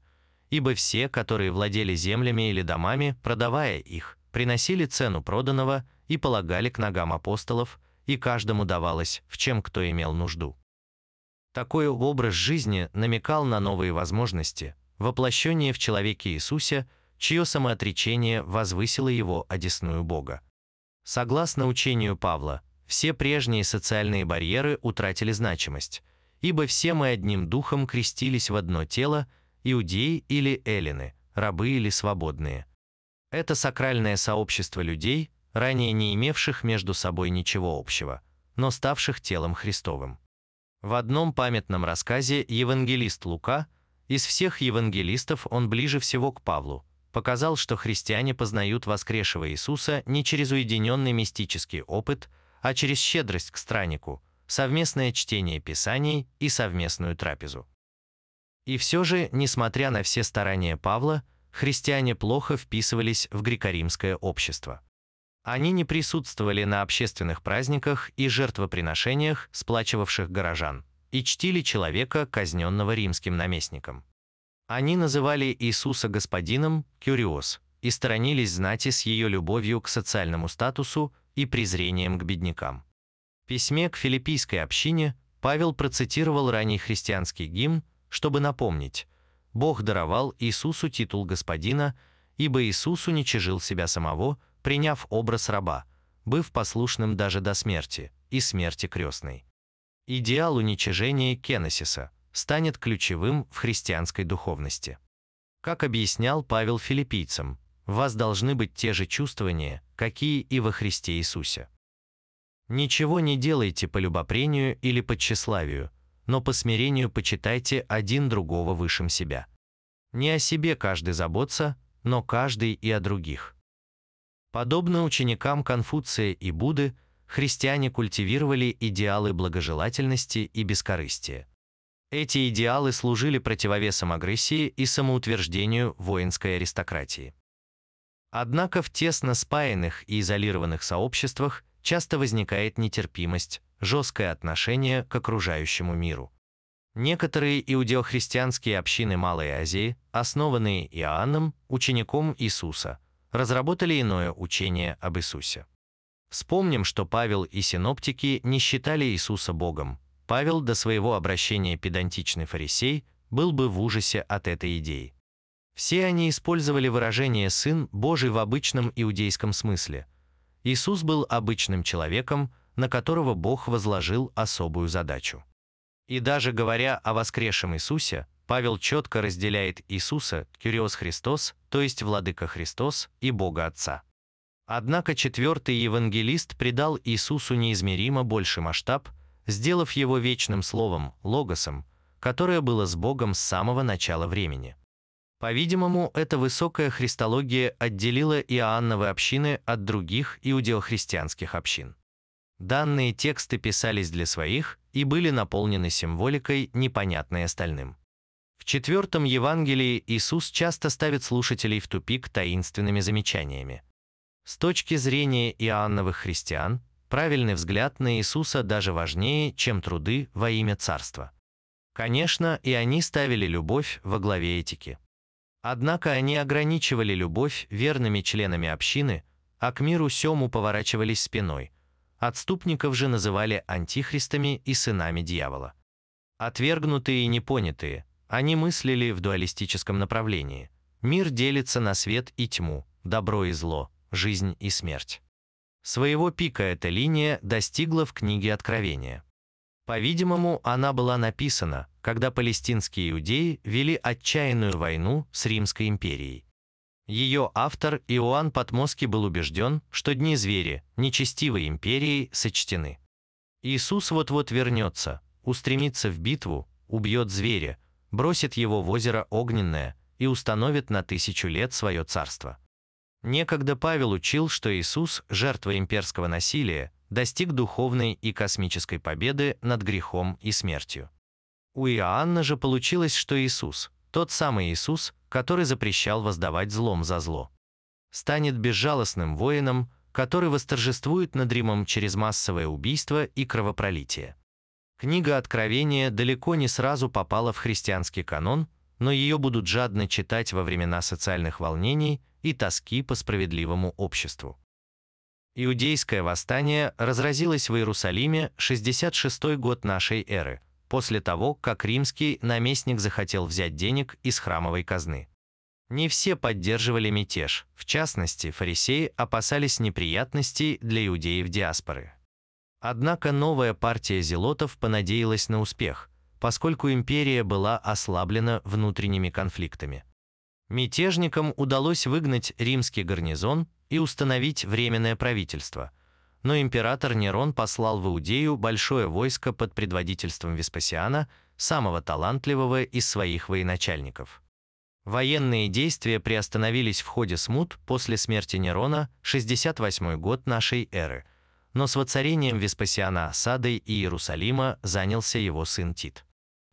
ибо все, которые владели землями или домами, продавая их, приносили цену проданного и полагали к ногам апостолов, и каждому давалось, в чем кто имел нужду. Такой образ жизни намекал на новые возможности, воплощение в человеке Иисусе – чье самоотречение возвысило его одесную Бога. Согласно учению Павла, все прежние социальные барьеры утратили значимость, ибо все мы одним духом крестились в одно тело, иудеи или эллины, рабы или свободные. Это сакральное сообщество людей, ранее не имевших между собой ничего общего, но ставших телом Христовым. В одном памятном рассказе евангелист Лука, из всех евангелистов он ближе всего к Павлу, показал, что христиане познают воскресшего Иисуса не через уединенный мистический опыт, а через щедрость к страннику, совместное чтение Писаний и совместную трапезу. И все же, несмотря на все старания Павла, христиане плохо вписывались в греко-римское общество. Они не присутствовали на общественных праздниках и жертвоприношениях, сплачивавших горожан, и чтили человека, казненного римским наместником. Они называли Иисуса господином, кюриос, и сторонились знати с ее любовью к социальному статусу и презрением к беднякам. В письме к филиппийской общине Павел процитировал ранний христианский гимн, чтобы напомнить, Бог даровал Иисусу титул господина, ибо Иисус уничижил себя самого, приняв образ раба, быв послушным даже до смерти, и смерти крестной. Идеал уничижения Кеносиса станет ключевым в христианской духовности. Как объяснял Павел филиппийцам, в вас должны быть те же чувствования, какие и во Христе Иисусе. Ничего не делайте по любопрению или по тщеславию, но по смирению почитайте один другого высшим себя. Не о себе каждый заботся, но каждый и о других. Подобно ученикам Конфуция и Будды, христиане культивировали идеалы благожелательности и бескорыстия. Эти идеалы служили противовесом агрессии и самоутверждению воинской аристократии. Однако в тесно спаянных и изолированных сообществах часто возникает нетерпимость, жесткое отношение к окружающему миру. Некоторые иудеохристианские общины Малой Азии, основанные Иоанном, учеником Иисуса, разработали иное учение об Иисусе. Вспомним, что Павел и синоптики не считали Иисуса Богом. Павел до своего обращения педантичный фарисей был бы в ужасе от этой идеи. Все они использовали выражение «сын Божий» в обычном иудейском смысле. Иисус был обычным человеком, на которого Бог возложил особую задачу. И даже говоря о воскресшем Иисусе, Павел четко разделяет Иисуса, Кюриос Христос, то есть Владыка Христос, и Бога Отца. Однако четвертый евангелист придал Иисусу неизмеримо больший масштаб, сделав его вечным словом, логосом, которое было с Богом с самого начала времени. По-видимому, эта высокая христология отделила Иоанновы общины от других иудеохристианских общин. Данные тексты писались для своих и были наполнены символикой, непонятной остальным. В четвертом Евангелии Иисус часто ставит слушателей в тупик таинственными замечаниями. С точки зрения Иоанновых христиан, правильный взгляд на Иисуса даже важнее, чем труды во имя Царства. Конечно, и они ставили любовь во главе этики. Однако они ограничивали любовь верными членами общины, а к миру сему поворачивались спиной – Отступников же называли антихристами и сынами дьявола. Отвергнутые и непонятые, они мыслили в дуалистическом направлении. Мир делится на свет и тьму, добро и зло, жизнь и смерть. Своего пика эта линия достигла в книге Откровения. По-видимому, она была написана, когда палестинские иудеи вели отчаянную войну с Римской империей. Ее автор Иоанн Потмоский был убежден, что дни звери, нечестивой империи, сочтены. Иисус вот-вот вернется, устремится в битву, убьет зверя, бросит его в озеро огненное и установит на тысячу лет свое царство. Некогда Павел учил, что Иисус, жертва имперского насилия, достиг духовной и космической победы над грехом и смертью. У Иоанна же получилось, что Иисус, тот самый Иисус, который запрещал воздавать злом за зло. Станет безжалостным воином, который восторжествует над Римом через массовое убийство и кровопролитие. Книга Откровения далеко не сразу попала в христианский канон, но ее будут жадно читать во времена социальных волнений и тоски по справедливому обществу. Иудейское восстание разразилось в Иерусалиме 66 год нашей эры – после того, как римский наместник захотел взять денег из храмовой казны. Не все поддерживали мятеж, в частности, фарисеи опасались неприятностей для иудеев диаспоры. Однако новая партия зелотов понадеялась на успех, поскольку империя была ослаблена внутренними конфликтами. Мятежникам удалось выгнать римский гарнизон и установить временное правительство – но император Нерон послал в Иудею большое войско под предводительством Веспасиана, самого талантливого из своих военачальников. Военные действия приостановились в ходе смут после смерти Нерона, 68 год нашей эры, но с воцарением Веспасиана осадой Иерусалима занялся его сын Тит.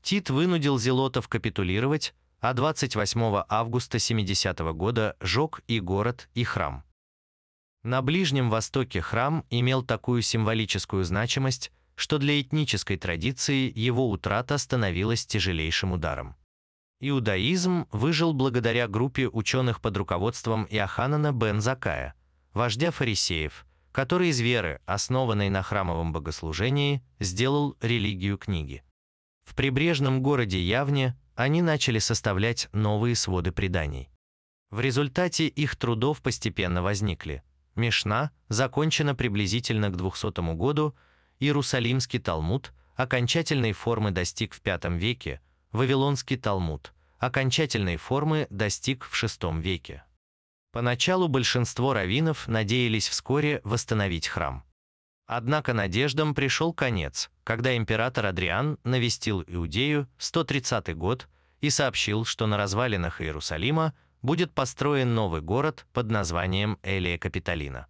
Тит вынудил зелотов капитулировать, а 28 августа 70 года жег и город, и храм. На Ближнем Востоке храм имел такую символическую значимость, что для этнической традиции его утрата становилась тяжелейшим ударом. Иудаизм выжил благодаря группе ученых под руководством Иоханана бен Закая, вождя фарисеев, который из веры, основанной на храмовом богослужении, сделал религию книги. В прибрежном городе Явне они начали составлять новые своды преданий. В результате их трудов постепенно возникли Мишна, закончена приблизительно к 200 году, Иерусалимский Талмуд, окончательной формы достиг в V веке, Вавилонский Талмуд, окончательной формы достиг в VI веке. Поначалу большинство раввинов надеялись вскоре восстановить храм. Однако надеждам пришел конец, когда император Адриан навестил Иудею 130 год и сообщил, что на развалинах Иерусалима будет построен новый город под названием Элия Капитолина.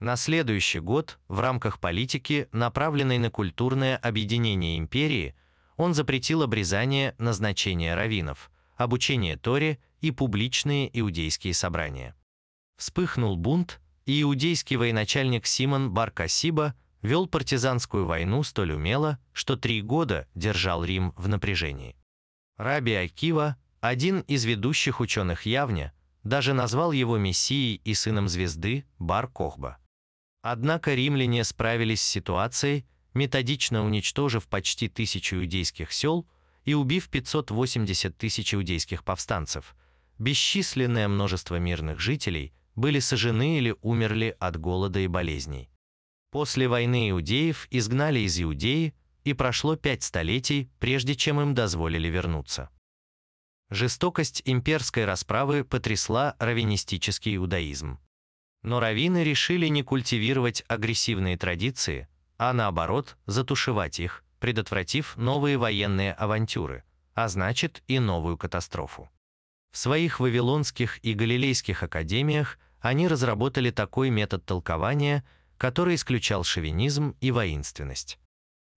На следующий год в рамках политики, направленной на культурное объединение империи, он запретил обрезание назначения раввинов, обучение Торе и публичные иудейские собрания. Вспыхнул бунт, и иудейский военачальник Симон Бар-Касиба вел партизанскую войну столь умело, что три года держал Рим в напряжении. Раби Акива, один из ведущих ученых Явня, даже назвал его мессией и сыном звезды Бар-Кохба. Однако римляне справились с ситуацией, методично уничтожив почти тысячу иудейских сел и убив 580 тысяч иудейских повстанцев. Бесчисленное множество мирных жителей были сожжены или умерли от голода и болезней. После войны иудеев изгнали из Иудеи, и прошло пять столетий, прежде чем им дозволили вернуться. Жестокость имперской расправы потрясла раввинистический иудаизм. Но раввины решили не культивировать агрессивные традиции, а наоборот затушевать их, предотвратив новые военные авантюры, а значит и новую катастрофу. В своих вавилонских и галилейских академиях они разработали такой метод толкования, который исключал шовинизм и воинственность.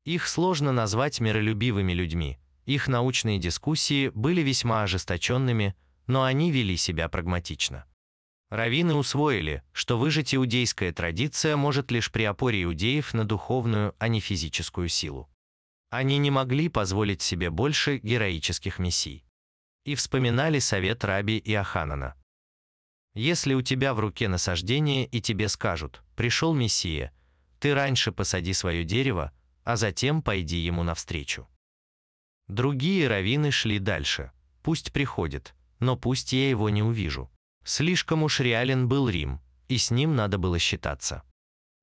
Их сложно назвать миролюбивыми людьми, их научные дискуссии были весьма ожесточенными, но они вели себя прагматично. Равины усвоили, что выжить иудейская традиция может лишь при опоре иудеев на духовную, а не физическую силу. Они не могли позволить себе больше героических мессий. И вспоминали совет раби Иоханана. Если у тебя в руке насаждение и тебе скажут «пришел Мессия», ты раньше посади свое дерево, а затем пойди ему навстречу. Другие раввины шли дальше. Пусть приходит, но пусть я его не увижу. Слишком уж реален был Рим, и с ним надо было считаться.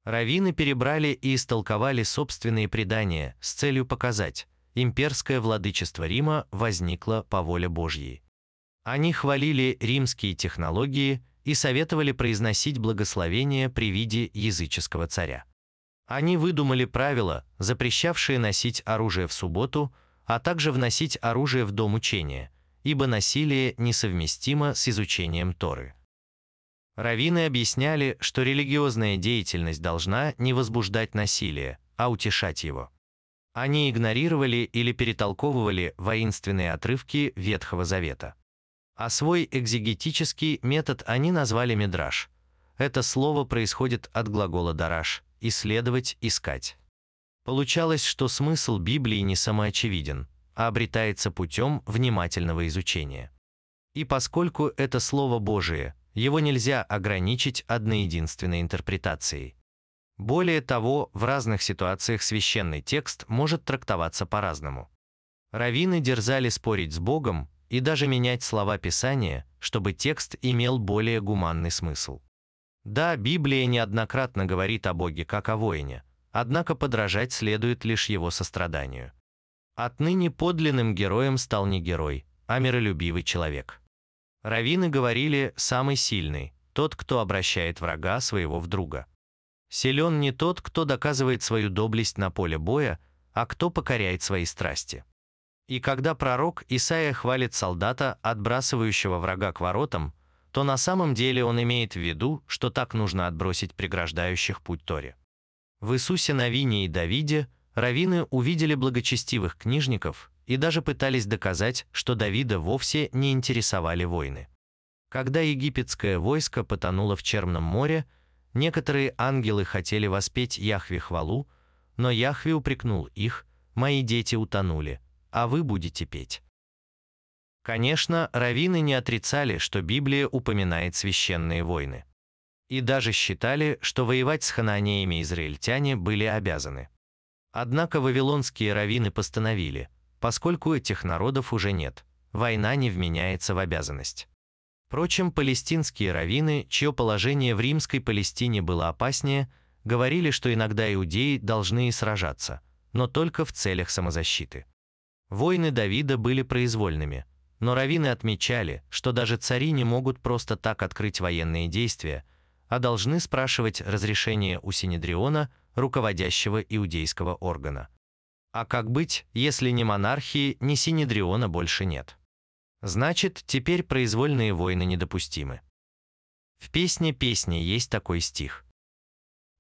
Равины перебрали и истолковали собственные предания с целью показать, имперское владычество Рима возникло по воле Божьей. Они хвалили римские технологии и советовали произносить благословение при виде языческого царя. Они выдумали правила, запрещавшие носить оружие в субботу, а также вносить оружие в дом учения – ибо насилие несовместимо с изучением Торы. Равины объясняли, что религиозная деятельность должна не возбуждать насилие, а утешать его. Они игнорировали или перетолковывали воинственные отрывки Ветхого Завета. А свой экзегетический метод они назвали мидраш. Это слово происходит от глагола «дараш» – «исследовать», «искать». Получалось, что смысл Библии не самоочевиден, а обретается путем внимательного изучения. И поскольку это Слово Божие, его нельзя ограничить одной единственной интерпретацией. Более того, в разных ситуациях священный текст может трактоваться по-разному. Равины дерзали спорить с Богом и даже менять слова Писания, чтобы текст имел более гуманный смысл. Да, Библия неоднократно говорит о Боге как о воине, однако подражать следует лишь его состраданию. Отныне подлинным героем стал не герой, а миролюбивый человек. Равины говорили «самый сильный», тот, кто обращает врага своего в друга. Силен не тот, кто доказывает свою доблесть на поле боя, а кто покоряет свои страсти. И когда пророк Исаия хвалит солдата, отбрасывающего врага к воротам, то на самом деле он имеет в виду, что так нужно отбросить преграждающих путь Торе. В Иисусе Навине и Давиде – раввины увидели благочестивых книжников, и даже пытались доказать, что Давида вовсе не интересовали войны. Когда египетское войско потонуло в Черном море, некоторые ангелы хотели воспеть Яхве хвалу, но Яхве упрекнул их, «Мои дети утонули, а вы будете петь». Конечно, раввины не отрицали, что Библия упоминает священные войны. И даже считали, что воевать с хананеями израильтяне были обязаны. Однако вавилонские раввины постановили, поскольку этих народов уже нет, война не вменяется в обязанность. Впрочем, палестинские раввины, чье положение в римской Палестине было опаснее, говорили, что иногда иудеи должны и сражаться, но только в целях самозащиты. Войны Давида были произвольными – но раввины отмечали, что даже цари не могут просто так открыть военные действия, а должны спрашивать разрешение у Синедриона, руководящего иудейского органа. А как быть, если ни монархии, ни Синедриона больше нет? Значит, теперь произвольные войны недопустимы. В песне песни есть такой стих.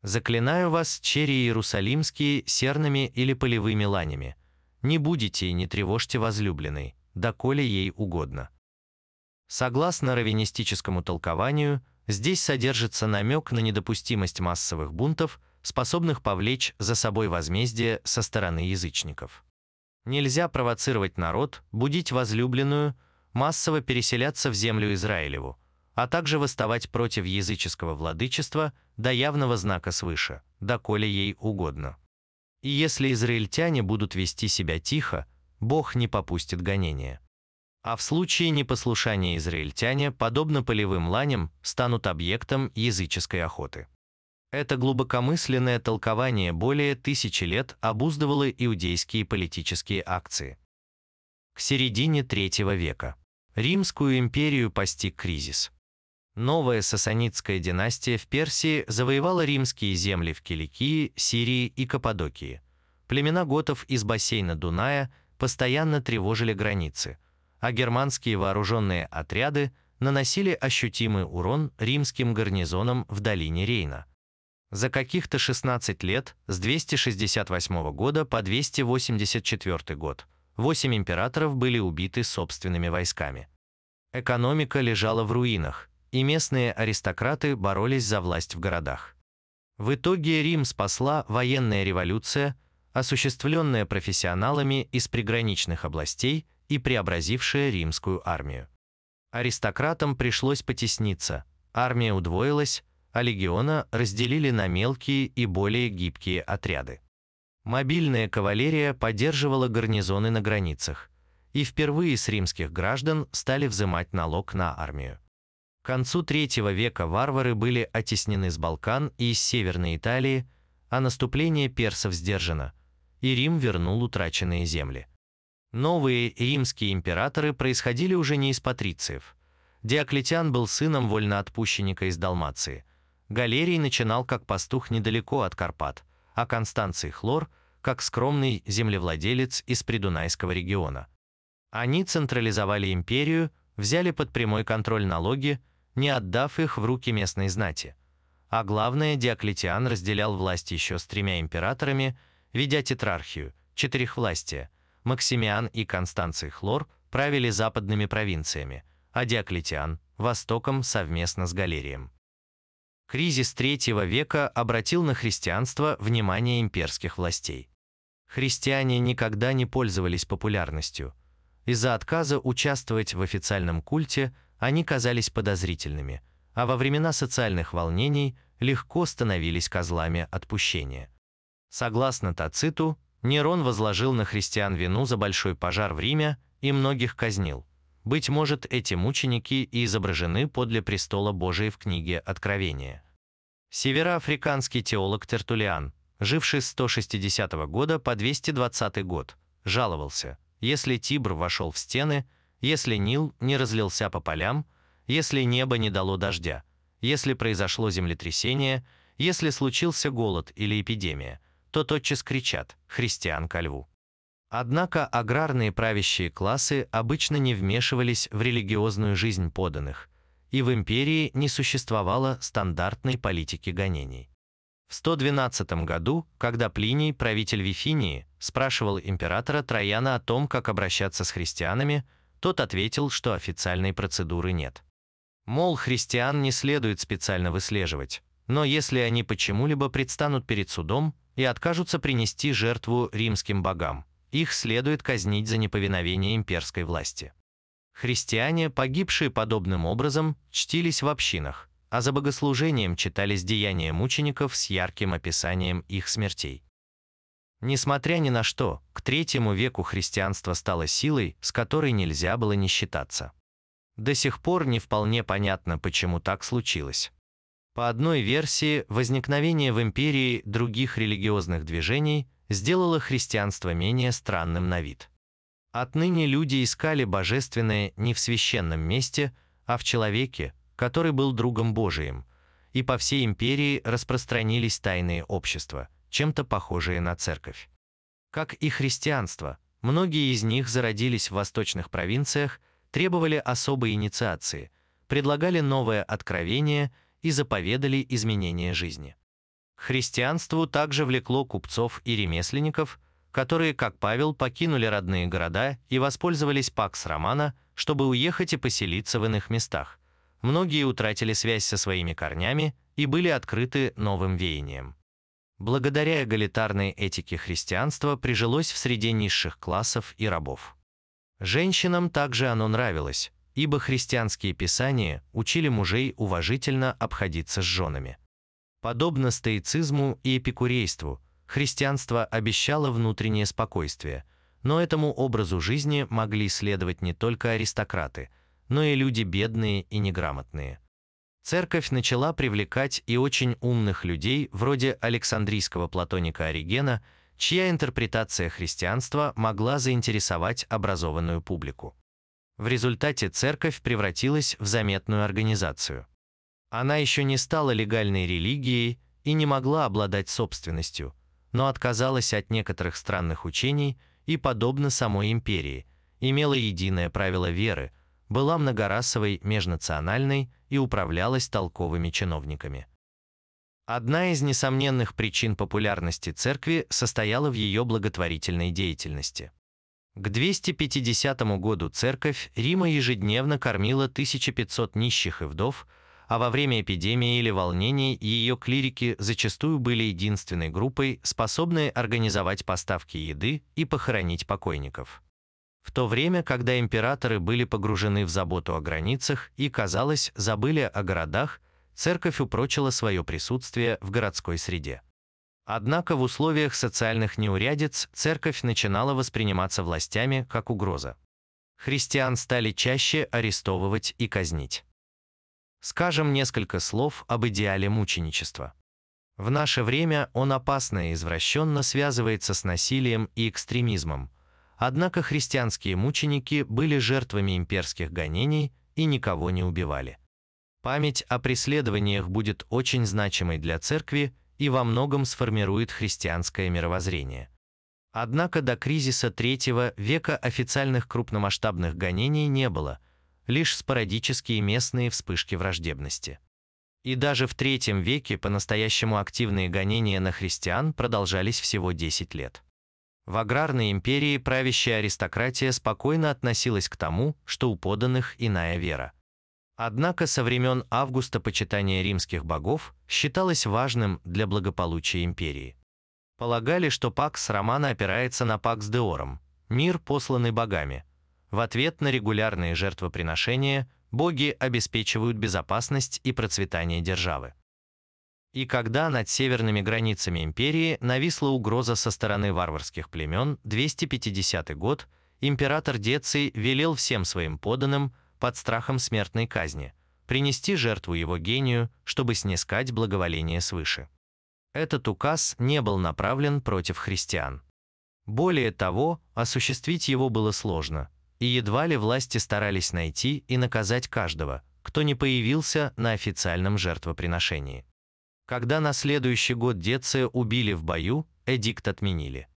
«Заклинаю вас, черри иерусалимские, серными или полевыми ланями. Не будете и не тревожьте возлюбленный, доколе ей угодно. Согласно раввинистическому толкованию, здесь содержится намек на недопустимость массовых бунтов, способных повлечь за собой возмездие со стороны язычников. Нельзя провоцировать народ, будить возлюбленную, массово переселяться в землю Израилеву, а также восставать против языческого владычества до явного знака свыше, доколе ей угодно. И если израильтяне будут вести себя тихо, Бог не попустит гонения. А в случае непослушания израильтяне, подобно полевым ланям, станут объектом языческой охоты. Это глубокомысленное толкование более тысячи лет обуздывало иудейские политические акции. К середине III века Римскую империю постиг кризис. Новая сасанидская династия в Персии завоевала римские земли в Киликии, Сирии и Каппадокии. Племена готов из бассейна Дуная постоянно тревожили границы, а германские вооруженные отряды наносили ощутимый урон римским гарнизонам в долине Рейна. За каких-то 16 лет, с 268 года по 284 год, восемь императоров были убиты собственными войсками. Экономика лежала в руинах, и местные аристократы боролись за власть в городах. В итоге Рим спасла военная революция, осуществленная профессионалами из приграничных областей и преобразившая римскую армию. Аристократам пришлось потесниться, армия удвоилась, а легиона разделили на мелкие и более гибкие отряды. Мобильная кавалерия поддерживала гарнизоны на границах, и впервые с римских граждан стали взимать налог на армию. К концу III века варвары были оттеснены с Балкан и из Северной Италии, а наступление персов сдержано – и Рим вернул утраченные земли. Новые римские императоры происходили уже не из патрициев. Диоклетиан был сыном вольноотпущенника из Далмации. Галерий начинал как пастух недалеко от Карпат, а Констанций Хлор – как скромный землевладелец из Придунайского региона. Они централизовали империю, взяли под прямой контроль налоги, не отдав их в руки местной знати. А главное, Диоклетиан разделял власть еще с тремя императорами – ведя тетрархию, четырехвластие, Максимиан и Констанций Хлор правили западными провинциями, а Диоклетиан – востоком совместно с Галерием. Кризис III века обратил на христианство внимание имперских властей. Христиане никогда не пользовались популярностью. Из-за отказа участвовать в официальном культе они казались подозрительными, а во времена социальных волнений легко становились козлами отпущения. Согласно Тациту, Нерон возложил на христиан вину за большой пожар в Риме и многих казнил. Быть может, эти мученики и изображены подле престола Божия в книге Откровения. Североафриканский теолог Тертулиан, живший с 160 года по 220 год, жаловался, если Тибр вошел в стены, если Нил не разлился по полям, если небо не дало дождя, если произошло землетрясение, если случился голод или эпидемия – то тотчас кричат «христиан ко льву». Однако аграрные правящие классы обычно не вмешивались в религиозную жизнь поданных, и в империи не существовало стандартной политики гонений. В 112 году, когда Плиний, правитель Вифинии, спрашивал императора Трояна о том, как обращаться с христианами, тот ответил, что официальной процедуры нет. Мол, христиан не следует специально выслеживать, но если они почему-либо предстанут перед судом и откажутся принести жертву римским богам, их следует казнить за неповиновение имперской власти. Христиане, погибшие подобным образом, чтились в общинах, а за богослужением читались деяния мучеников с ярким описанием их смертей. Несмотря ни на что, к третьему веку христианство стало силой, с которой нельзя было не считаться. До сих пор не вполне понятно, почему так случилось. По одной версии, возникновение в империи других религиозных движений сделало христианство менее странным на вид. Отныне люди искали божественное не в священном месте, а в человеке, который был другом Божиим, и по всей империи распространились тайные общества, чем-то похожие на церковь. Как и христианство, многие из них зародились в восточных провинциях, требовали особой инициации, предлагали новое откровение и заповедали изменение жизни. Христианству также влекло купцов и ремесленников – которые, как Павел, покинули родные города и воспользовались пакс Романа, чтобы уехать и поселиться в иных местах. Многие утратили связь со своими корнями и были открыты новым веянием. Благодаря эгалитарной этике христианства прижилось в среде низших классов и рабов. Женщинам также оно нравилось, ибо христианские писания учили мужей уважительно обходиться с женами. Подобно стоицизму и эпикурейству – христианство обещало внутреннее спокойствие, но этому образу жизни могли следовать не только аристократы, но и люди бедные и неграмотные. Церковь начала привлекать и очень умных людей вроде Александрийского платоника Оригена, чья интерпретация христианства могла заинтересовать образованную публику. В результате церковь превратилась в заметную организацию. Она еще не стала легальной религией и не могла обладать собственностью – но отказалась от некоторых странных учений и, подобно самой империи, имела единое правило веры, была многорасовой, межнациональной и управлялась толковыми чиновниками. Одна из несомненных причин популярности церкви состояла в ее благотворительной деятельности. К 250 году церковь Рима ежедневно кормила 1500 нищих и вдов, а во время эпидемии или волнений ее клирики зачастую были единственной группой, способной организовать поставки еды и похоронить покойников. В то время, когда императоры были погружены в заботу о границах и, казалось, забыли о городах, церковь упрочила свое присутствие в городской среде. Однако в условиях социальных неурядиц церковь начинала восприниматься властями как угроза. Христиан стали чаще арестовывать и казнить. Скажем несколько слов об идеале мученичества. В наше время он опасно и извращенно связывается с насилием и экстремизмом, однако христианские мученики были жертвами имперских гонений и никого не убивали. Память о преследованиях будет очень значимой для церкви и во многом сформирует христианское мировоззрение. Однако до кризиса III века официальных крупномасштабных гонений не было – лишь спорадические местные вспышки враждебности. И даже в III веке по-настоящему активные гонения на христиан продолжались всего 10 лет. В аграрной империи правящая аристократия спокойно относилась к тому, что у поданных иная вера. Однако со времен Августа почитание римских богов считалось важным для благополучия империи. Полагали, что Пакс Романа опирается на Пакс Деором, мир, посланный богами, в ответ на регулярные жертвоприношения боги обеспечивают безопасность и процветание державы. И когда над северными границами империи нависла угроза со стороны варварских племен 250 год, император Деций велел всем своим подданным под страхом смертной казни принести жертву его гению, чтобы снискать благоволение свыше. Этот указ не был направлен против христиан. Более того, осуществить его было сложно, и едва ли власти старались найти и наказать каждого, кто не появился на официальном жертвоприношении. Когда на следующий год Деция убили в бою, эдикт отменили.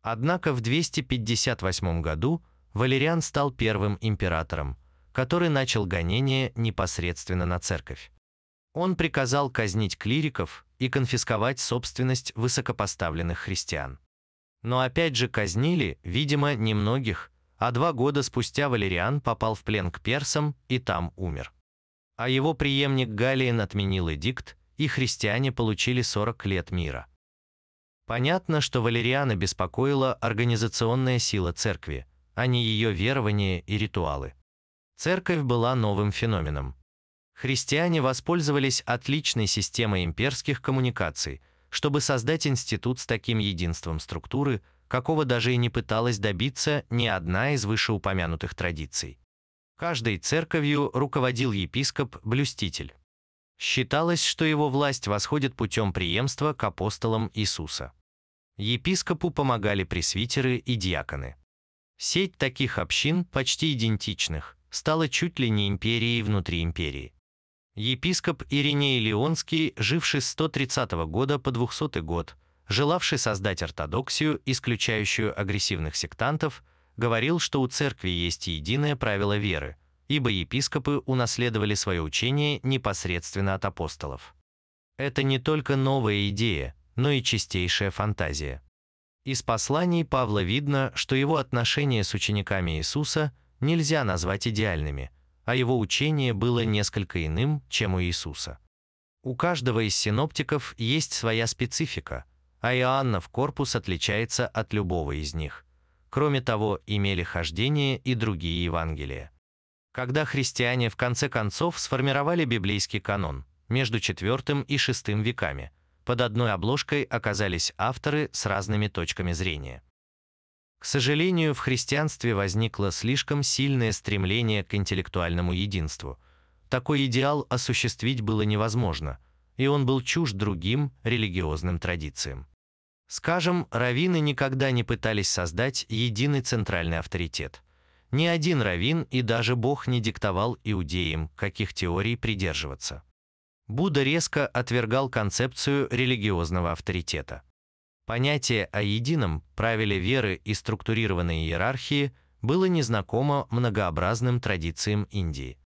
Однако в 258 году Валериан стал первым императором, который начал гонение непосредственно на церковь. Он приказал казнить клириков и конфисковать собственность высокопоставленных христиан. Но опять же казнили, видимо, немногих, а два года спустя Валериан попал в плен к персам и там умер. А его преемник Галиен отменил эдикт, и христиане получили 40 лет мира. Понятно, что Валериана беспокоила организационная сила церкви, а не ее верования и ритуалы. Церковь была новым феноменом. Христиане воспользовались отличной системой имперских коммуникаций, чтобы создать институт с таким единством структуры, какого даже и не пыталась добиться ни одна из вышеупомянутых традиций. Каждой церковью руководил епископ-блюститель. Считалось, что его власть восходит путем преемства к апостолам Иисуса. Епископу помогали пресвитеры и диаконы. Сеть таких общин, почти идентичных, стала чуть ли не империей внутри империи. Епископ Ириней Леонский, живший с 130 года по 200 год, желавший создать ортодоксию, исключающую агрессивных сектантов, говорил, что у церкви есть единое правило веры, ибо епископы унаследовали свое учение непосредственно от апостолов. Это не только новая идея, но и чистейшая фантазия. Из посланий Павла видно, что его отношения с учениками Иисуса нельзя назвать идеальными – а его учение было несколько иным, чем у Иисуса. У каждого из синоптиков есть своя специфика, а Иоаннов корпус отличается от любого из них. Кроме того, имели хождение и другие Евангелия. Когда христиане в конце концов сформировали библейский канон между IV и VI веками, под одной обложкой оказались авторы с разными точками зрения. К сожалению, в христианстве возникло слишком сильное стремление к интеллектуальному единству. Такой идеал осуществить было невозможно, и он был чужд другим религиозным традициям. Скажем, раввины никогда не пытались создать единый центральный авторитет. Ни один раввин и даже Бог не диктовал иудеям, каких теорий придерживаться. Будда резко отвергал концепцию религиозного авторитета. Понятие о едином, правиле веры и структурированной иерархии было незнакомо многообразным традициям Индии.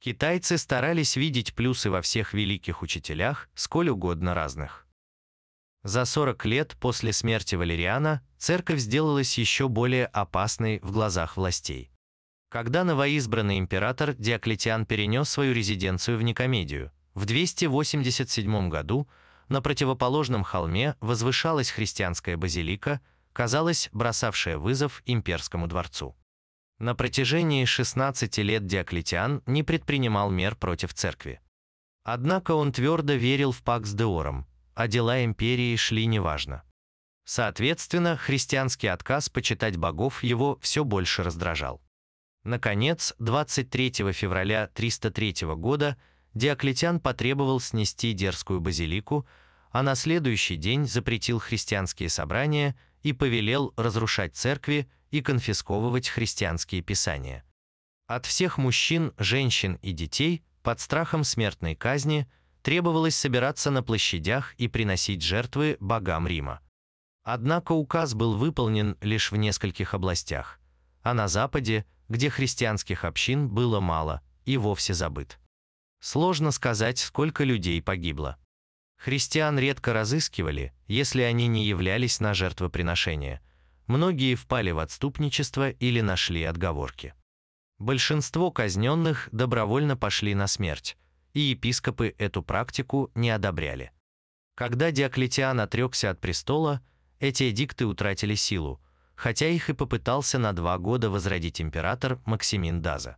Китайцы старались видеть плюсы во всех великих учителях, сколь угодно разных. За 40 лет после смерти Валериана церковь сделалась еще более опасной в глазах властей. Когда новоизбранный император Диоклетиан перенес свою резиденцию в Никомедию, в 287 году на противоположном холме возвышалась христианская базилика, казалось, бросавшая вызов имперскому дворцу. На протяжении 16 лет Диоклетиан не предпринимал мер против церкви. Однако он твердо верил в пакс Деором, а дела империи шли неважно. Соответственно, христианский отказ почитать богов его все больше раздражал. Наконец, 23 февраля 303 года Диоклетиан потребовал снести дерзкую базилику, а на следующий день запретил христианские собрания и повелел разрушать церкви и конфисковывать христианские писания. От всех мужчин, женщин и детей под страхом смертной казни требовалось собираться на площадях и приносить жертвы богам Рима. Однако указ был выполнен лишь в нескольких областях, а на Западе, где христианских общин было мало, и вовсе забыт. Сложно сказать, сколько людей погибло. Христиан редко разыскивали, если они не являлись на жертвоприношение. Многие впали в отступничество или нашли отговорки. Большинство казненных добровольно пошли на смерть, и епископы эту практику не одобряли. Когда Диоклетиан отрекся от престола, эти эдикты утратили силу, хотя их и попытался на два года возродить император Максимин Даза.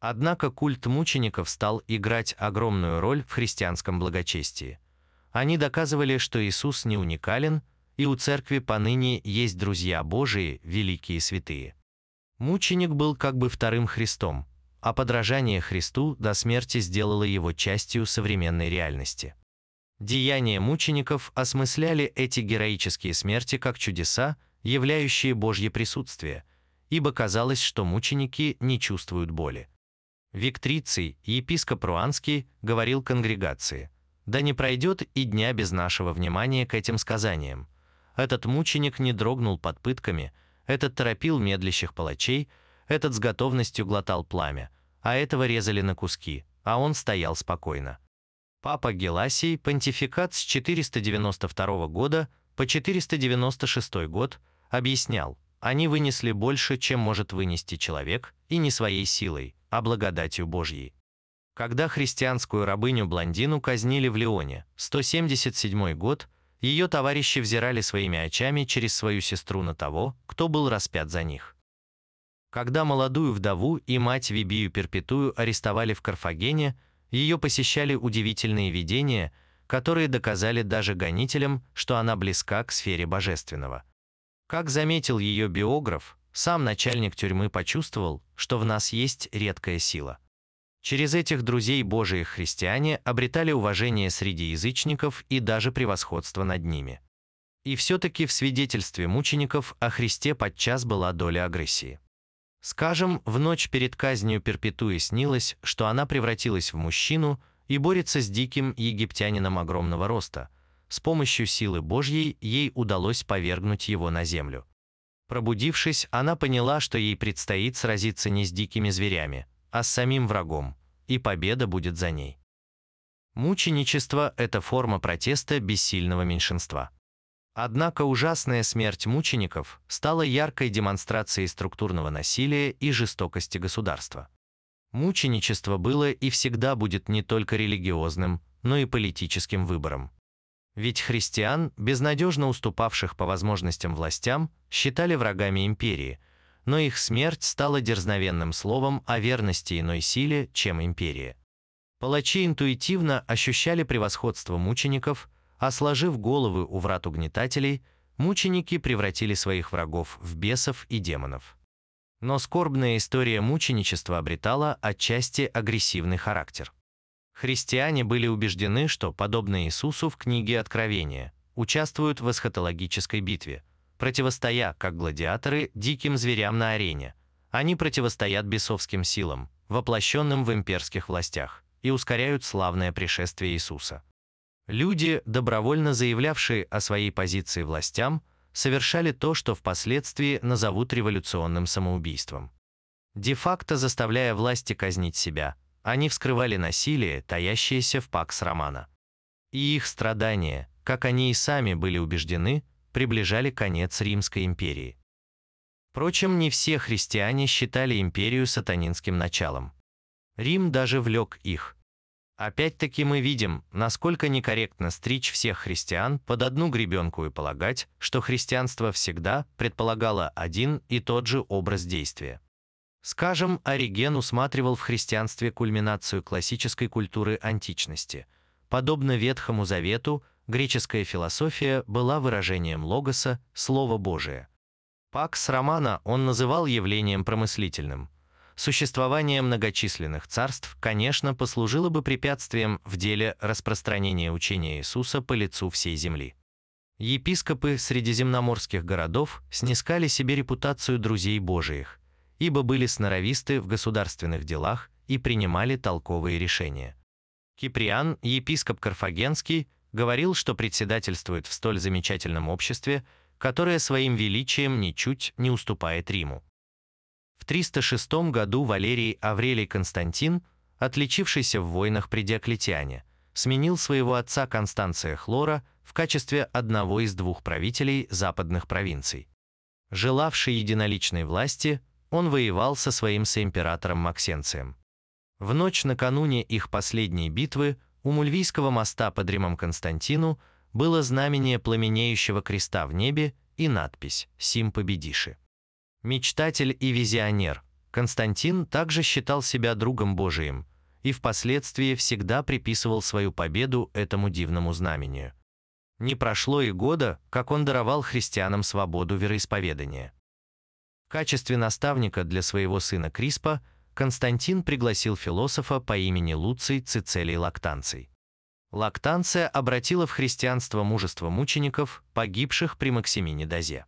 Однако культ мучеников стал играть огромную роль в христианском благочестии. Они доказывали, что Иисус не уникален, и у церкви поныне есть друзья Божии, великие святые. Мученик был как бы вторым Христом, а подражание Христу до смерти сделало его частью современной реальности. Деяния мучеников осмысляли эти героические смерти как чудеса, являющие Божье присутствие, ибо казалось, что мученики не чувствуют боли. Виктриций, епископ Руанский, говорил конгрегации, «Да не пройдет и дня без нашего внимания к этим сказаниям. Этот мученик не дрогнул под пытками, этот торопил медлящих палачей, этот с готовностью глотал пламя, а этого резали на куски, а он стоял спокойно». Папа Геласий, понтификат с 492 года по 496 год, объяснял, они вынесли больше, чем может вынести человек, и не своей силой, а благодатью Божьей. Когда христианскую рабыню-блондину казнили в Лионе, 177 год, ее товарищи взирали своими очами через свою сестру на того, кто был распят за них. Когда молодую вдову и мать Вибию Перпетую арестовали в Карфагене, ее посещали удивительные видения, которые доказали даже гонителям, что она близка к сфере божественного. Как заметил ее биограф, сам начальник тюрьмы почувствовал, что в нас есть редкая сила. Через этих друзей Божиих христиане обретали уважение среди язычников и даже превосходство над ними. И все-таки в свидетельстве мучеников о Христе подчас была доля агрессии. Скажем, в ночь перед казнью Перпетуи снилось, что она превратилась в мужчину и борется с диким египтянином огромного роста. С помощью силы Божьей ей удалось повергнуть его на землю. Пробудившись, она поняла, что ей предстоит сразиться не с дикими зверями, а с самим врагом, и победа будет за ней. Мученичество – это форма протеста бессильного меньшинства. Однако ужасная смерть мучеников стала яркой демонстрацией структурного насилия и жестокости государства. Мученичество было и всегда будет не только религиозным, но и политическим выбором. Ведь христиан, безнадежно уступавших по возможностям властям, считали врагами империи – но их смерть стала дерзновенным словом о верности иной силе, чем империя. Палачи интуитивно ощущали превосходство мучеников, а сложив головы у врат угнетателей, мученики превратили своих врагов в бесов и демонов. Но скорбная история мученичества обретала отчасти агрессивный характер. Христиане были убеждены, что, подобно Иисусу в книге Откровения, участвуют в эсхатологической битве – противостоя, как гладиаторы, диким зверям на арене. Они противостоят бесовским силам, воплощенным в имперских властях, и ускоряют славное пришествие Иисуса. Люди, добровольно заявлявшие о своей позиции властям, совершали то, что впоследствии назовут революционным самоубийством. Де-факто заставляя власти казнить себя, они вскрывали насилие, таящееся в пакс Романа. И их страдания, как они и сами были убеждены, приближали конец Римской империи. Впрочем, не все христиане считали империю сатанинским началом. Рим даже влек их. Опять-таки мы видим, насколько некорректно стричь всех христиан под одну гребенку и полагать, что христианство всегда предполагало один и тот же образ действия. Скажем, Ориген усматривал в христианстве кульминацию классической культуры античности. Подобно Ветхому Завету, греческая философия была выражением логоса, Слова Божия. Пакс Романа он называл явлением промыслительным. Существование многочисленных царств, конечно, послужило бы препятствием в деле распространения учения Иисуса по лицу всей земли. Епископы средиземноморских городов снискали себе репутацию друзей Божиих, ибо были сноровисты в государственных делах и принимали толковые решения. Киприан, епископ Карфагенский, говорил, что председательствует в столь замечательном обществе, которое своим величием ничуть не уступает Риму. В 306 году Валерий Аврелий Константин, отличившийся в войнах при Диоклетиане, сменил своего отца Констанция Хлора в качестве одного из двух правителей западных провинций. Желавший единоличной власти, он воевал со своим соимператором Максенцием. В ночь накануне их последней битвы у Мульвийского моста под Римом Константину было знамение пламенеющего креста в небе и надпись «Сим победиши». Мечтатель и визионер, Константин также считал себя другом Божиим и впоследствии всегда приписывал свою победу этому дивному знамению. Не прошло и года, как он даровал христианам свободу вероисповедания. Качестве наставника для своего сына Криспа – Константин пригласил философа по имени Луций Цицелий Лактанций. Лактанция обратила в христианство мужество мучеников, погибших при Максимине Дозе.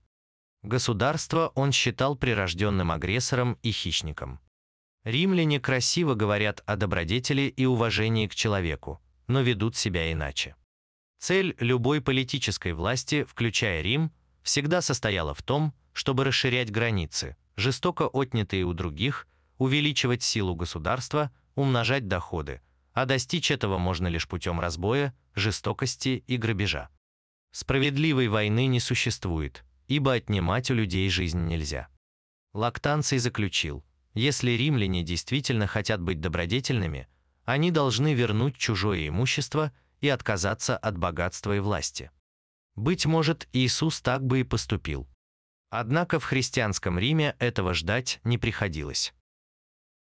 Государство он считал прирожденным агрессором и хищником. Римляне красиво говорят о добродетели и уважении к человеку, но ведут себя иначе. Цель любой политической власти, включая Рим, всегда состояла в том, чтобы расширять границы, жестоко отнятые у других, увеличивать силу государства, умножать доходы, а достичь этого можно лишь путем разбоя, жестокости и грабежа. Справедливой войны не существует, ибо отнимать у людей жизнь нельзя. Лактанций заключил, если римляне действительно хотят быть добродетельными, они должны вернуть чужое имущество и отказаться от богатства и власти. Быть может, Иисус так бы и поступил. Однако в христианском Риме этого ждать не приходилось.